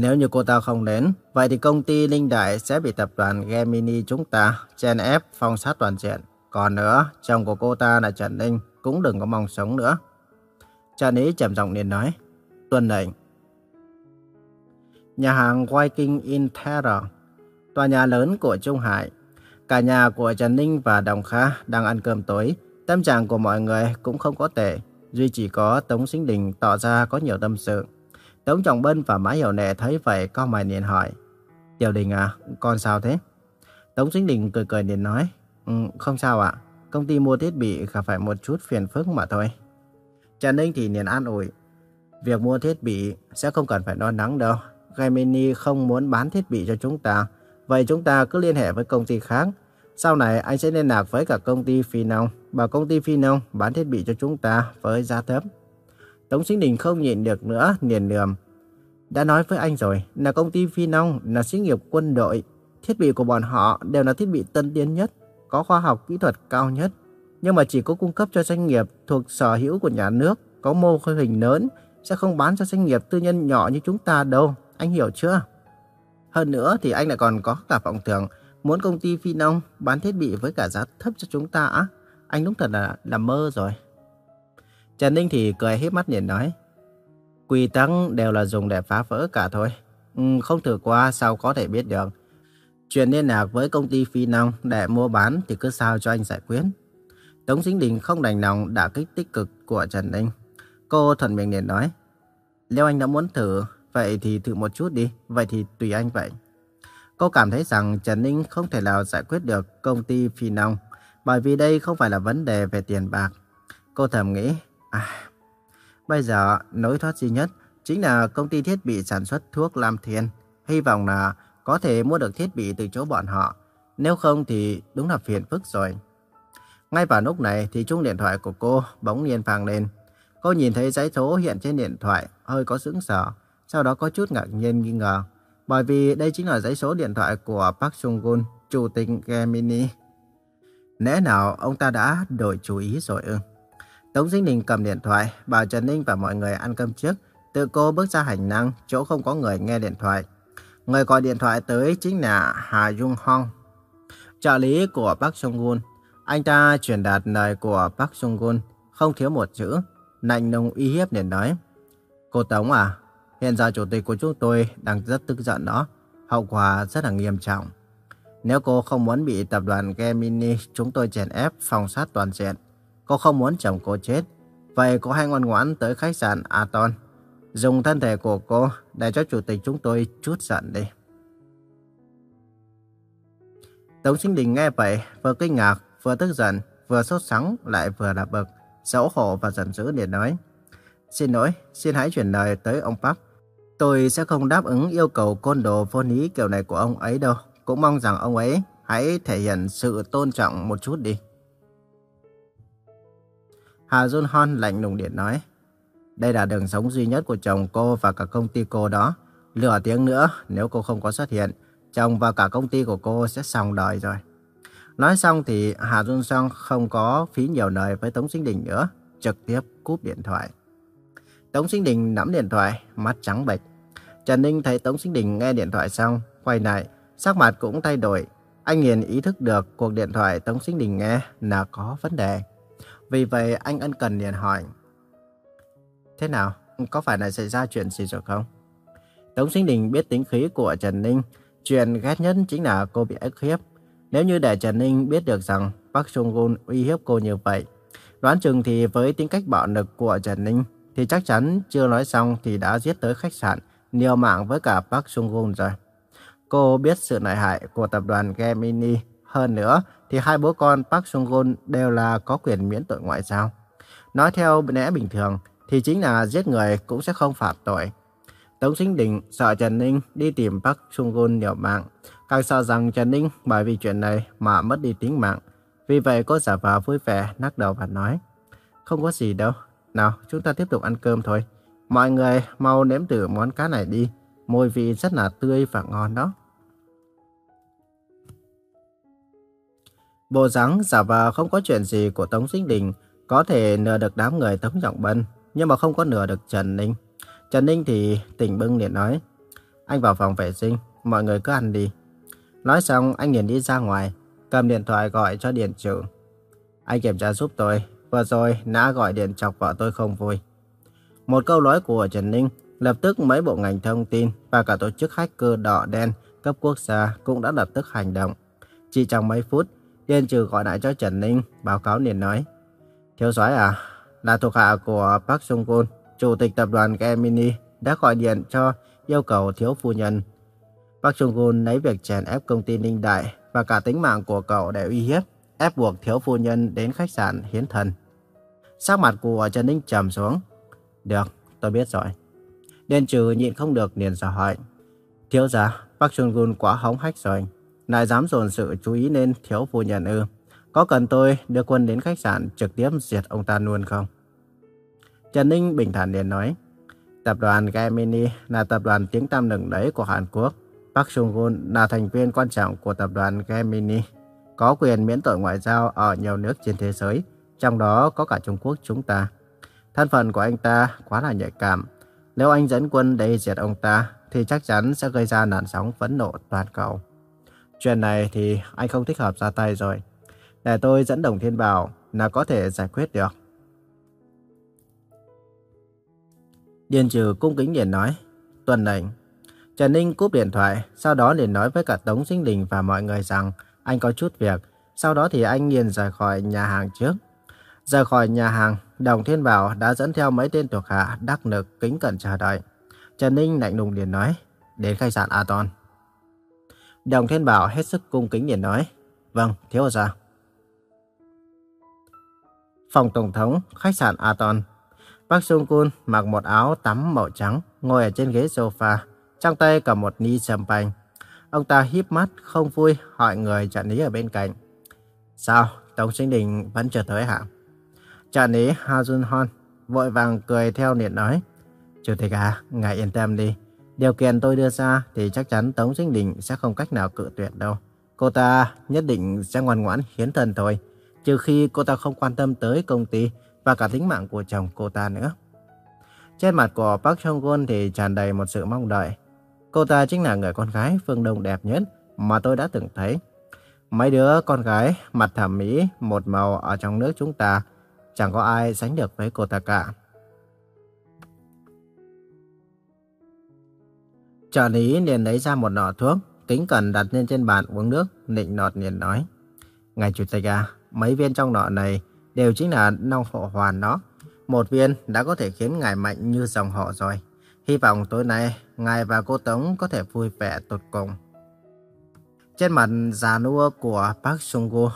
Nếu như cô ta không đến, vậy thì công ty Linh Đại sẽ bị tập đoàn Gemini chúng ta chen ép phong sát toàn diện. Còn nữa, chồng của cô ta là Trần Ninh cũng đừng có mong sống nữa. Trần Ý trầm giọng liền nói, tuân lệnh. Nhà hàng Viking in Terror tòa nhà lớn của Trung Hải. Cả nhà của Trần Ninh và Đồng Kha đang ăn cơm tối. Tâm trạng của mọi người cũng không có tệ. Duy chỉ có Tống Sinh Đình tỏ ra có nhiều tâm sự. Tống Trọng Bân và Mã Hiểu Nệ thấy vậy có mày liền hỏi. Tiểu Đình à, con sao thế? Tống Sinh Đình cười cười liền nói. Ừ, không sao ạ, công ty mua thiết bị gặp phải một chút phiền phức mà thôi. Trần Ninh thì liền an ủi. Việc mua thiết bị sẽ không cần phải lo lắng đâu. Gemini không muốn bán thiết bị cho chúng ta Vậy chúng ta cứ liên hệ với công ty khác. Sau này anh sẽ liên lạc với cả công ty Phi Nông, bảo công ty Phi Nông bán thiết bị cho chúng ta với giá thấp. Tống Sinh Đình không nhịn được nữa, liền lườm. Đã nói với anh rồi, là công ty Phi Nông là xí nghiệp quân đội. Thiết bị của bọn họ đều là thiết bị tân tiến nhất, có khoa học kỹ thuật cao nhất. Nhưng mà chỉ có cung cấp cho doanh nghiệp thuộc sở hữu của nhà nước, có mô hình lớn, sẽ không bán cho doanh nghiệp tư nhân nhỏ như chúng ta đâu. Anh hiểu chưa? Hơn nữa thì anh lại còn có cả vọng tưởng muốn công ty Phi Nông bán thiết bị với cả giá thấp cho chúng ta á. Anh đúng thật là là mơ rồi. Trần Ninh thì cười hết mắt nhìn nói. Quy tắc đều là dùng để phá vỡ cả thôi. Ừ, không thử qua sao có thể biết được. Chuyện liên lạc với công ty Phi Nông để mua bán thì cứ sao cho anh giải quyết. Tống Sinh Đình không đành lòng đả kích tích cực của Trần Ninh. Cô thuận miệng liền nói. Nếu anh đã muốn thử Vậy thì thử một chút đi, vậy thì tùy anh vậy. Cô cảm thấy rằng Trần Ninh không thể nào giải quyết được công ty Phi Nông, bởi vì đây không phải là vấn đề về tiền bạc. Cô thầm nghĩ, à, bây giờ nối thoát duy nhất chính là công ty thiết bị sản xuất thuốc Lam Thiên. Hy vọng là có thể mua được thiết bị từ chỗ bọn họ, nếu không thì đúng là phiền phức rồi. Ngay vào lúc này thì chuông điện thoại của cô bỗng nhiên vang lên. Cô nhìn thấy giấy số hiện trên điện thoại, hơi có sững sờ, sau đó có chút ngạc nhiên nghi ngờ. Bởi vì đây chính là giấy số điện thoại của Park Sung-gun, chủ tịch Gemini. Lẽ nào ông ta đã đổi chú ý rồi ư? Tống Dinh Đình cầm điện thoại, bảo Trần Ninh và mọi người ăn cơm trước. Tự cô bước ra hành lang, chỗ không có người nghe điện thoại. Người gọi điện thoại tới chính là Hà Dung Hong, trợ lý của Park Sung-gun. Anh ta truyền đạt lời của Park Sung-gun, không thiếu một chữ, lạnh lùng uy hiếp để nói. Cô Tống à, hiện giờ chủ tịch của chúng tôi đang rất tức giận đó, hậu quả rất là nghiêm trọng. Nếu cô không muốn bị tập đoàn Gemini chúng tôi chèn ép phòng sát toàn diện, cô không muốn chồng cô chết, vậy cô hãy ngoan ngoãn tới khách sạn Aton, dùng thân thể của cô để cho chủ tịch chúng tôi chút giận đi. Tống Sinh Đình nghe vậy, vừa kinh ngạc, vừa tức giận, vừa sốt sắng, lại vừa là bực, xấu hổ và giận dữ để nói. Xin lỗi, xin hãy chuyển lời tới ông Park. Tôi sẽ không đáp ứng yêu cầu côn đồ vô lý kiểu này của ông ấy đâu. Cũng mong rằng ông ấy hãy thể hiện sự tôn trọng một chút đi. Hà Jun Hon lạnh lùng điện nói. Đây là đường sống duy nhất của chồng cô và cả công ty cô đó. Lửa tiếng nữa, nếu cô không có xuất hiện, chồng và cả công ty của cô sẽ xong đời rồi. Nói xong thì Hà Jun Song không có phí nhiều lời với Tống Sinh Đình nữa, trực tiếp cúp điện thoại. Tống Sinh Đình nắm điện thoại, mắt trắng bệch. Trần Ninh thấy Tống Sinh Đình nghe điện thoại xong, quay lại, sắc mặt cũng thay đổi. Anh liền ý thức được cuộc điện thoại Tống Sinh Đình nghe là có vấn đề. Vì vậy anh ân cần liền hỏi. Thế nào, có phải là xảy ra chuyện gì rồi không? Tống Sinh Đình biết tính khí của Trần Ninh, chuyện ghét nhất chính là cô bị ức hiếp. Nếu như để Trần Ninh biết được rằng Park Chung Gun uy hiếp cô như vậy, đoán chừng thì với tính cách bạo lực của Trần Ninh thì chắc chắn chưa nói xong thì đã giết tới khách sạn, liều mạng với cả Park Chung Gun rồi. Cô biết sự nại hại của tập đoàn Gemini. Hơn nữa, thì hai bố con Park Sung Gun đều là có quyền miễn tội ngoại giao. Nói theo lẽ bình thường, thì chính là giết người cũng sẽ không phạm tội. Tống Sinh Đình sợ Trần Ninh đi tìm Park Sung Gun liều mạng. Càng sợ rằng Trần Ninh bởi vì chuyện này mà mất đi tính mạng. Vì vậy, cô giả vờ vui vẻ nắc đầu và nói, Không có gì đâu. Nào, chúng ta tiếp tục ăn cơm thôi. Mọi người mau nếm thử món cá này đi. Mùi vị rất là tươi và ngon đó. Bộ dáng giả vờ không có chuyện gì của Tống Sinh Đình có thể nửa được đám người Tống Trọng Bân, nhưng mà không có nửa được Trần Ninh. Trần Ninh thì tỉnh bưng liền nói, anh vào phòng vệ sinh, mọi người cứ ăn đi. Nói xong anh liền đi ra ngoài, cầm điện thoại gọi cho điện Trừ. Anh kiểm tra giúp tôi, vừa rồi đã gọi điện chọc vợ tôi không vui. Một câu nói của Trần Ninh Lập tức mấy bộ ngành thông tin và cả tổ chức hacker đỏ đen cấp quốc gia cũng đã lập tức hành động. Chỉ trong mấy phút, Điền Trừ gọi lại cho Trần Ninh, báo cáo liền nói. Thiếu soái à, là thuộc hạ của Park Sung Kun, chủ tịch tập đoàn Gemini, đã gọi điện cho yêu cầu thiếu phu nhân. Park Sung Kun lấy việc chèn ép công ty Ninh Đại và cả tính mạng của cậu để uy hiếp, ép buộc thiếu phu nhân đến khách sạn hiến thần. Sắc mặt của Trần Ninh trầm xuống. Được, tôi biết rồi. Điền trừ nhịn không được liền dò hỏi. Thiếu gia, Park Sung Kun quá hống hách rồi. Lại dám dồn sự chú ý lên thiếu phu nhân ư. Có cần tôi đưa quân đến khách sạn trực tiếp diệt ông ta luôn không? Trần Ninh bình thản liền nói. Tập đoàn Gemini là tập đoàn tiếng tăm lừng đấy của Hàn Quốc. Park sung gun là thành viên quan trọng của tập đoàn Gemini. Có quyền miễn tội ngoại giao ở nhiều nước trên thế giới, trong đó có cả Trung Quốc chúng ta. Thân phận của anh ta quá là nhạy cảm nếu anh dẫn quân đây diệt ông ta, thì chắc chắn sẽ gây ra làn sóng phẫn nộ toàn cầu. Chuyện này thì anh không thích hợp ra tay rồi. Để tôi dẫn Đồng Thiên Bảo là có thể giải quyết được. Điền trừ cung kính liền nói, tuần lệnh. Trần Ninh cúp điện thoại, sau đó liền nói với cả Tống Sinh Đình và mọi người rằng anh có chút việc. Sau đó thì anh liền rời khỏi nhà hàng trước. Rời khỏi nhà hàng, Đồng Thiên Bảo đã dẫn theo mấy tên thuộc hạ đắc lực kính cẩn chờ đợi. Trần Ninh lạnh lùng liền nói, đến khách sạn Aton. Đồng Thiên Bảo hết sức cung kính liền nói, vâng, thiếu gia. Phòng Tổng thống, khách sạn Aton. Park Sung Kun mặc một áo tắm màu trắng, ngồi ở trên ghế sofa, trong tay cầm một ly champagne. Ông ta híp mắt, không vui, hỏi người trợ lý ở bên cạnh. Sao, Tổng Sinh Đình vẫn chưa tới hả? Trợ lý Ha Jun Hon, vội vàng cười theo niệm nói. Chủ tịch à, ngài yên tâm đi. Điều kiện tôi đưa ra thì chắc chắn Tống Sinh Đình sẽ không cách nào cự tuyệt đâu. Cô ta nhất định sẽ ngoan ngoãn hiến thân thôi. Trừ khi cô ta không quan tâm tới công ty và cả tính mạng của chồng cô ta nữa. Trên mặt của Park Chung Gun thì tràn đầy một sự mong đợi. Cô ta chính là người con gái phương Đông đẹp nhất mà tôi đã từng thấy. Mấy đứa con gái mặt thẩm mỹ, một màu ở trong nước chúng ta, chẳng có ai sánh được với cô ta cả. Trợ lý liền lấy ra một nọ thuốc, kính cẩn đặt lên trên bàn uống nước, nịnh nọt liền nói. Ngài chủ tịch à, mấy viên trong nọ này đều chính là nong hộ hoàn đó. Một viên đã có thể khiến ngài mạnh như dòng họ rồi. Hy vọng tối nay, ngài và cô Tống có thể vui vẻ tột cùng. Trên mặt già nua của Park Sung Gu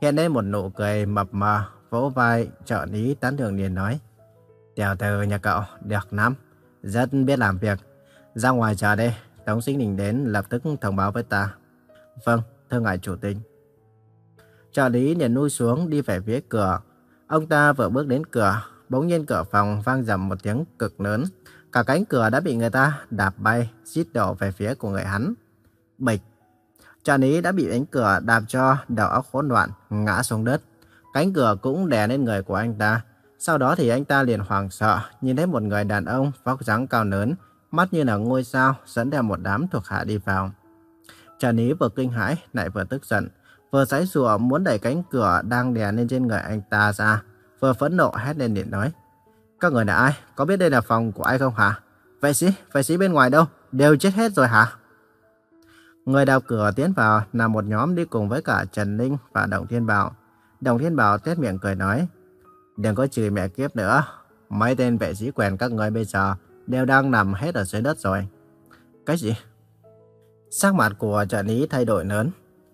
hiện lên một nụ cười mập mờ, vỗ vai trợ lý tán thưởng liền nói. Tiểu tử nhà cậu, được lắm, rất biết làm việc. Ra ngoài chờ đây, Tống Sinh Đình đến lập tức thông báo với ta. Vâng, thưa ngài chủ tịch. Trợ lý liền nuôi xuống đi về phía cửa. Ông ta vừa bước đến cửa, bỗng nhiên cửa phòng vang dầm một tiếng cực lớn. Cả cánh cửa đã bị người ta đạp bay, xít đổ về phía của người hắn. Bịch. Trợ lý đã bị cánh cửa đạp cho đầu óc hỗn loạn, ngã xuống đất. Cánh cửa cũng đè lên người của anh ta. Sau đó thì anh ta liền hoảng sợ, nhìn thấy một người đàn ông vóc dáng cao lớn, mắt như là ngôi sao, dẫn theo một đám thuộc hạ đi vào. Trần Ý vừa kinh hãi, lại vừa tức giận, vừa giãy giụa muốn đẩy cánh cửa đang đè lên trên người anh ta ra, vừa phẫn nộ hét lên điện nói. Các người là ai? Có biết đây là phòng của ai không hả? Vệ sĩ, vệ sĩ bên ngoài đâu? Đều chết hết rồi hả? Người đào cửa tiến vào là một nhóm đi cùng với cả Trần Ninh và Đồng Thiên Bảo. Đồng Thiên Bảo tét miệng cười nói. Đừng có chửi mẹ kiếp nữa. Mấy tên vệ sĩ quèn các người bây giờ đều đang nằm hết ở dưới đất rồi. Cái gì? Sắc mặt của trợ lý thay đổi lớn.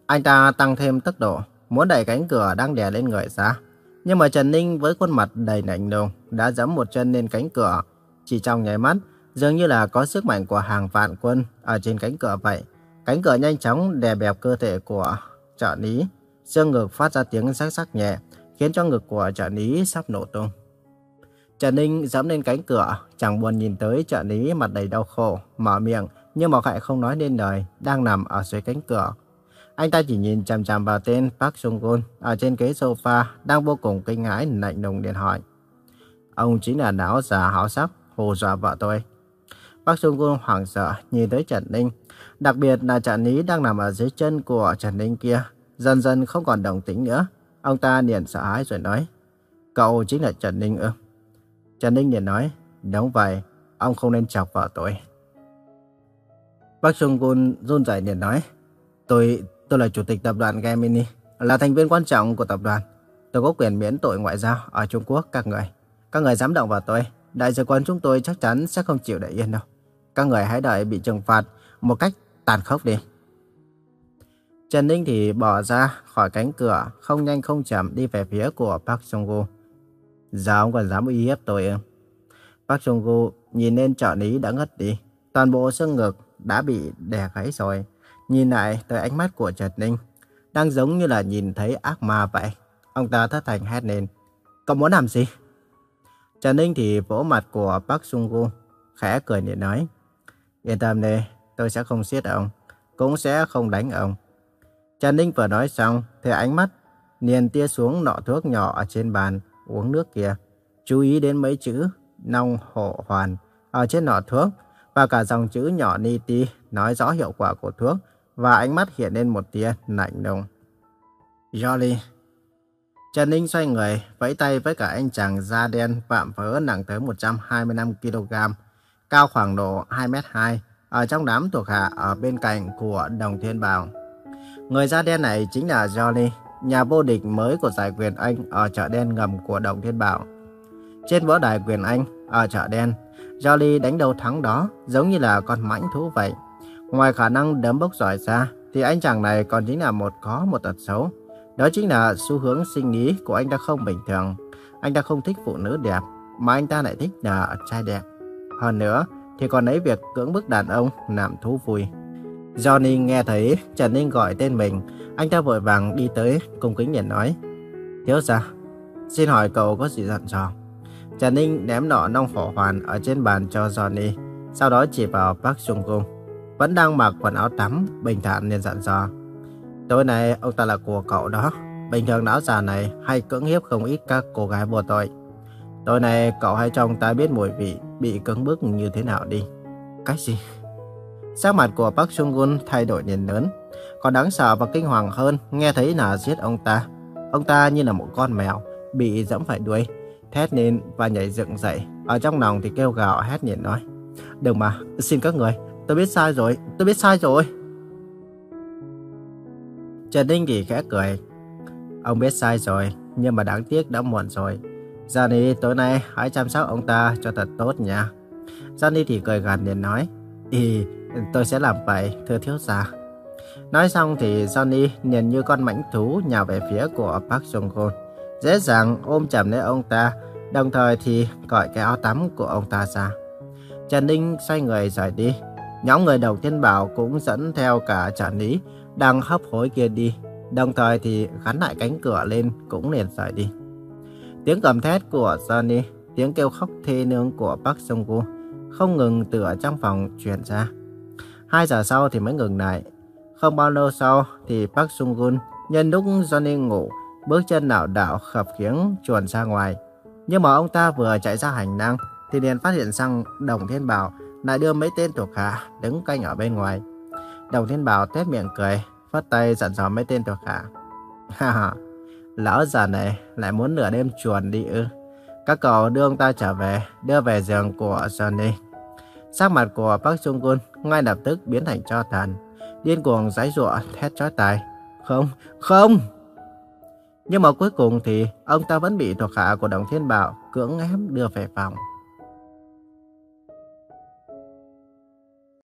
Anh ta tăng thêm tốc độ, muốn đẩy cánh cửa đang đè lên người ra. Nhưng mà Trần Ninh với khuôn mặt đầy lạnh lùng đã giẫm một chân lên cánh cửa. Chỉ trong nháy mắt, dường như là có sức mạnh của hàng vạn quân ở trên cánh cửa vậy. Cánh cửa nhanh chóng đè bẹp cơ thể của trợ lý. Xương ngực phát ra tiếng sắc sắc nhẹ, khiến cho ngực của trợ lý sắp nổ tung. Trần Ninh dẫm lên cánh cửa, chẳng buồn nhìn tới trợ lý mặt đầy đau khổ, mở miệng, nhưng Mộc Hạnh không nói nên lời, đang nằm ở dưới cánh cửa. Anh ta chỉ nhìn chằm chằm vào tên Park Sung Gun ở trên ghế sofa, đang vô cùng kinh ngãi lạnh lùng điện hỏi. Ông chính là não già hảo sắc, hù dọa vợ tôi. Park Sung Gun hoảng sợ nhìn tới Trần Ninh, đặc biệt là trợ lý đang nằm ở dưới chân của Trần Ninh kia, dần dần không còn đồng tĩnh nữa. Ông ta liền sợ hãi rồi nói, cậu chính là Trần Ninh ư? Trần Ninh liền nói, đúng vậy, ông không nên chọc vợ tôi. Bác Trung Gun run rẩy liền nói, tôi, tôi là chủ tịch tập đoàn Gemini, là thành viên quan trọng của tập đoàn. Tôi có quyền miễn tội ngoại giao ở Trung Quốc các người. Các người dám động vào tôi, đại sứ quán chúng tôi chắc chắn sẽ không chịu để yên đâu. Các người hãy đợi bị trừng phạt một cách tàn khốc đi. Trần Ninh thì bỏ ra khỏi cánh cửa, không nhanh không chậm đi về phía của Park Jong-woo. Giờ ông còn dám uy hiếp tôi ư? Park Jong-gu nhìn lên trợ lý đã ngất đi. Toàn bộ xương ngực đã bị đè gãy rồi. Nhìn lại tới ánh mắt của Trần Ninh. Đang giống như là nhìn thấy ác ma vậy. Ông ta thất thành hét lên. Cậu muốn làm gì? Trần Ninh thì vỗ mặt của Park Jong-gu. Khẽ cười để nói. Yên tâm đi, tôi sẽ không giết ông. Cũng sẽ không đánh ông. Trần Ninh vừa nói xong thì ánh mắt liền tia xuống nọ thuốc nhỏ ở trên bàn uống nước kia. Chú ý đến mấy chữ nong hộ hoàn ở trên nọ thuốc và cả dòng chữ nhỏ ni ti nói rõ hiệu quả của thuốc và ánh mắt hiện lên một tia lạnh lùng. Jolly. Trần Ninh xoay người, vẫy tay với cả anh chàng da đen vạm vỡ nặng tới 125kg, cao khoảng độ 2m2, ở trong đám thuộc hạ ở bên cạnh của Đồng Thiên Bảo. Người da đen này chính là Jolly, nhà vô địch mới của giải quyền Anh ở chợ đen ngầm của Đồng Thiên Bảo. Trên võ đài quyền Anh ở chợ đen, Jolly đánh đầu thắng đó giống như là con mãnh thú vậy. Ngoài khả năng đấm bốc giỏi ra, thì anh chàng này còn chính là một có một tật xấu. Đó chính là xu hướng sinh lý của anh ta không bình thường. Anh ta không thích phụ nữ đẹp, mà anh ta lại thích là trai đẹp. Hơn nữa, thì còn lấy việc cưỡng bức đàn ông làm thú vui. Johnny nghe thấy Trần Ninh gọi tên mình, anh ta vội vàng đi tới, cung kính nhận nói. Thiếu gia, xin hỏi cậu có gì dặn dò? Trần Ninh ném nọ nong hổ hoàn ở trên bàn cho Johnny, sau đó chỉ vào Park Jung Cung. Vẫn đang mặc quần áo tắm, bình thản nên dặn dò. Tối nay ông ta là của cậu đó. Bình thường lão già này hay cưỡng hiếp không ít các cô gái vô tội. Tối nay cậu hãy cho ông ta biết mùi vị bị cứng bức như thế nào đi. Cách gì? Sắc mặt của Park Chung Gun thay đổi liền lớn. Còn đáng sợ và kinh hoàng hơn nghe thấy là giết ông ta. Ông ta như là một con mèo bị dẫm phải đuôi, thét lên và nhảy dựng dậy. Ở trong lòng thì kêu gào hét nhìn nói. Đừng mà, xin các người, tôi biết sai rồi, tôi biết sai rồi. Trần Ninh thì khẽ cười. Ông biết sai rồi, nhưng mà đáng tiếc đã muộn rồi. Johnny tối nay hãy chăm sóc ông ta cho thật tốt nha. Johnny thì cười gằn liền nói. Ý, tôi sẽ làm vậy, thưa thiếu gia. Nói xong thì Johnny nhìn như con mãnh thú nhào về phía của Park Jong Gun, dễ dàng ôm chầm lấy ông ta, đồng thời thì cởi cái áo tắm của ông ta ra. Trần Ninh xoay người rời đi. Nhóm người đầu tiên bảo cũng dẫn theo cả Trần Lý đang hấp hối kia đi, đồng thời thì gắn lại cánh cửa lên cũng liền rời đi. Tiếng cầm thét của Johnny, tiếng kêu khóc thê nương của Park Jong Gun không ngừng từ ở trong phòng truyền ra. Hai giờ sau thì mới ngừng lại. Không bao lâu sau thì Park Sung Gun nhân lúc Johnny ngủ, bước chân lảo đảo khập khiễng chuồn ra ngoài. Nhưng mà ông ta vừa chạy ra hành lang thì liền phát hiện rằng Đồng Thiên Bảo lại đưa mấy tên thuộc hạ đứng canh ở bên ngoài. Đồng Thiên Bảo tét miệng cười, phất tay dặn dò mấy tên thuộc hạ. Ha ha, lão già này lại muốn nửa đêm chuồn đi ư. Các cậu đưa ông ta trở về, đưa về giường của Johnny. Sắc mặt của Park Chung Kun ngay lập tức biến thành cho tàn, điên cuồng giãy giụa thét chói tai. Không, không! Nhưng mà cuối cùng thì ông ta vẫn bị thuộc hạ của Đồng Thiên Bảo cưỡng ép đưa về phòng.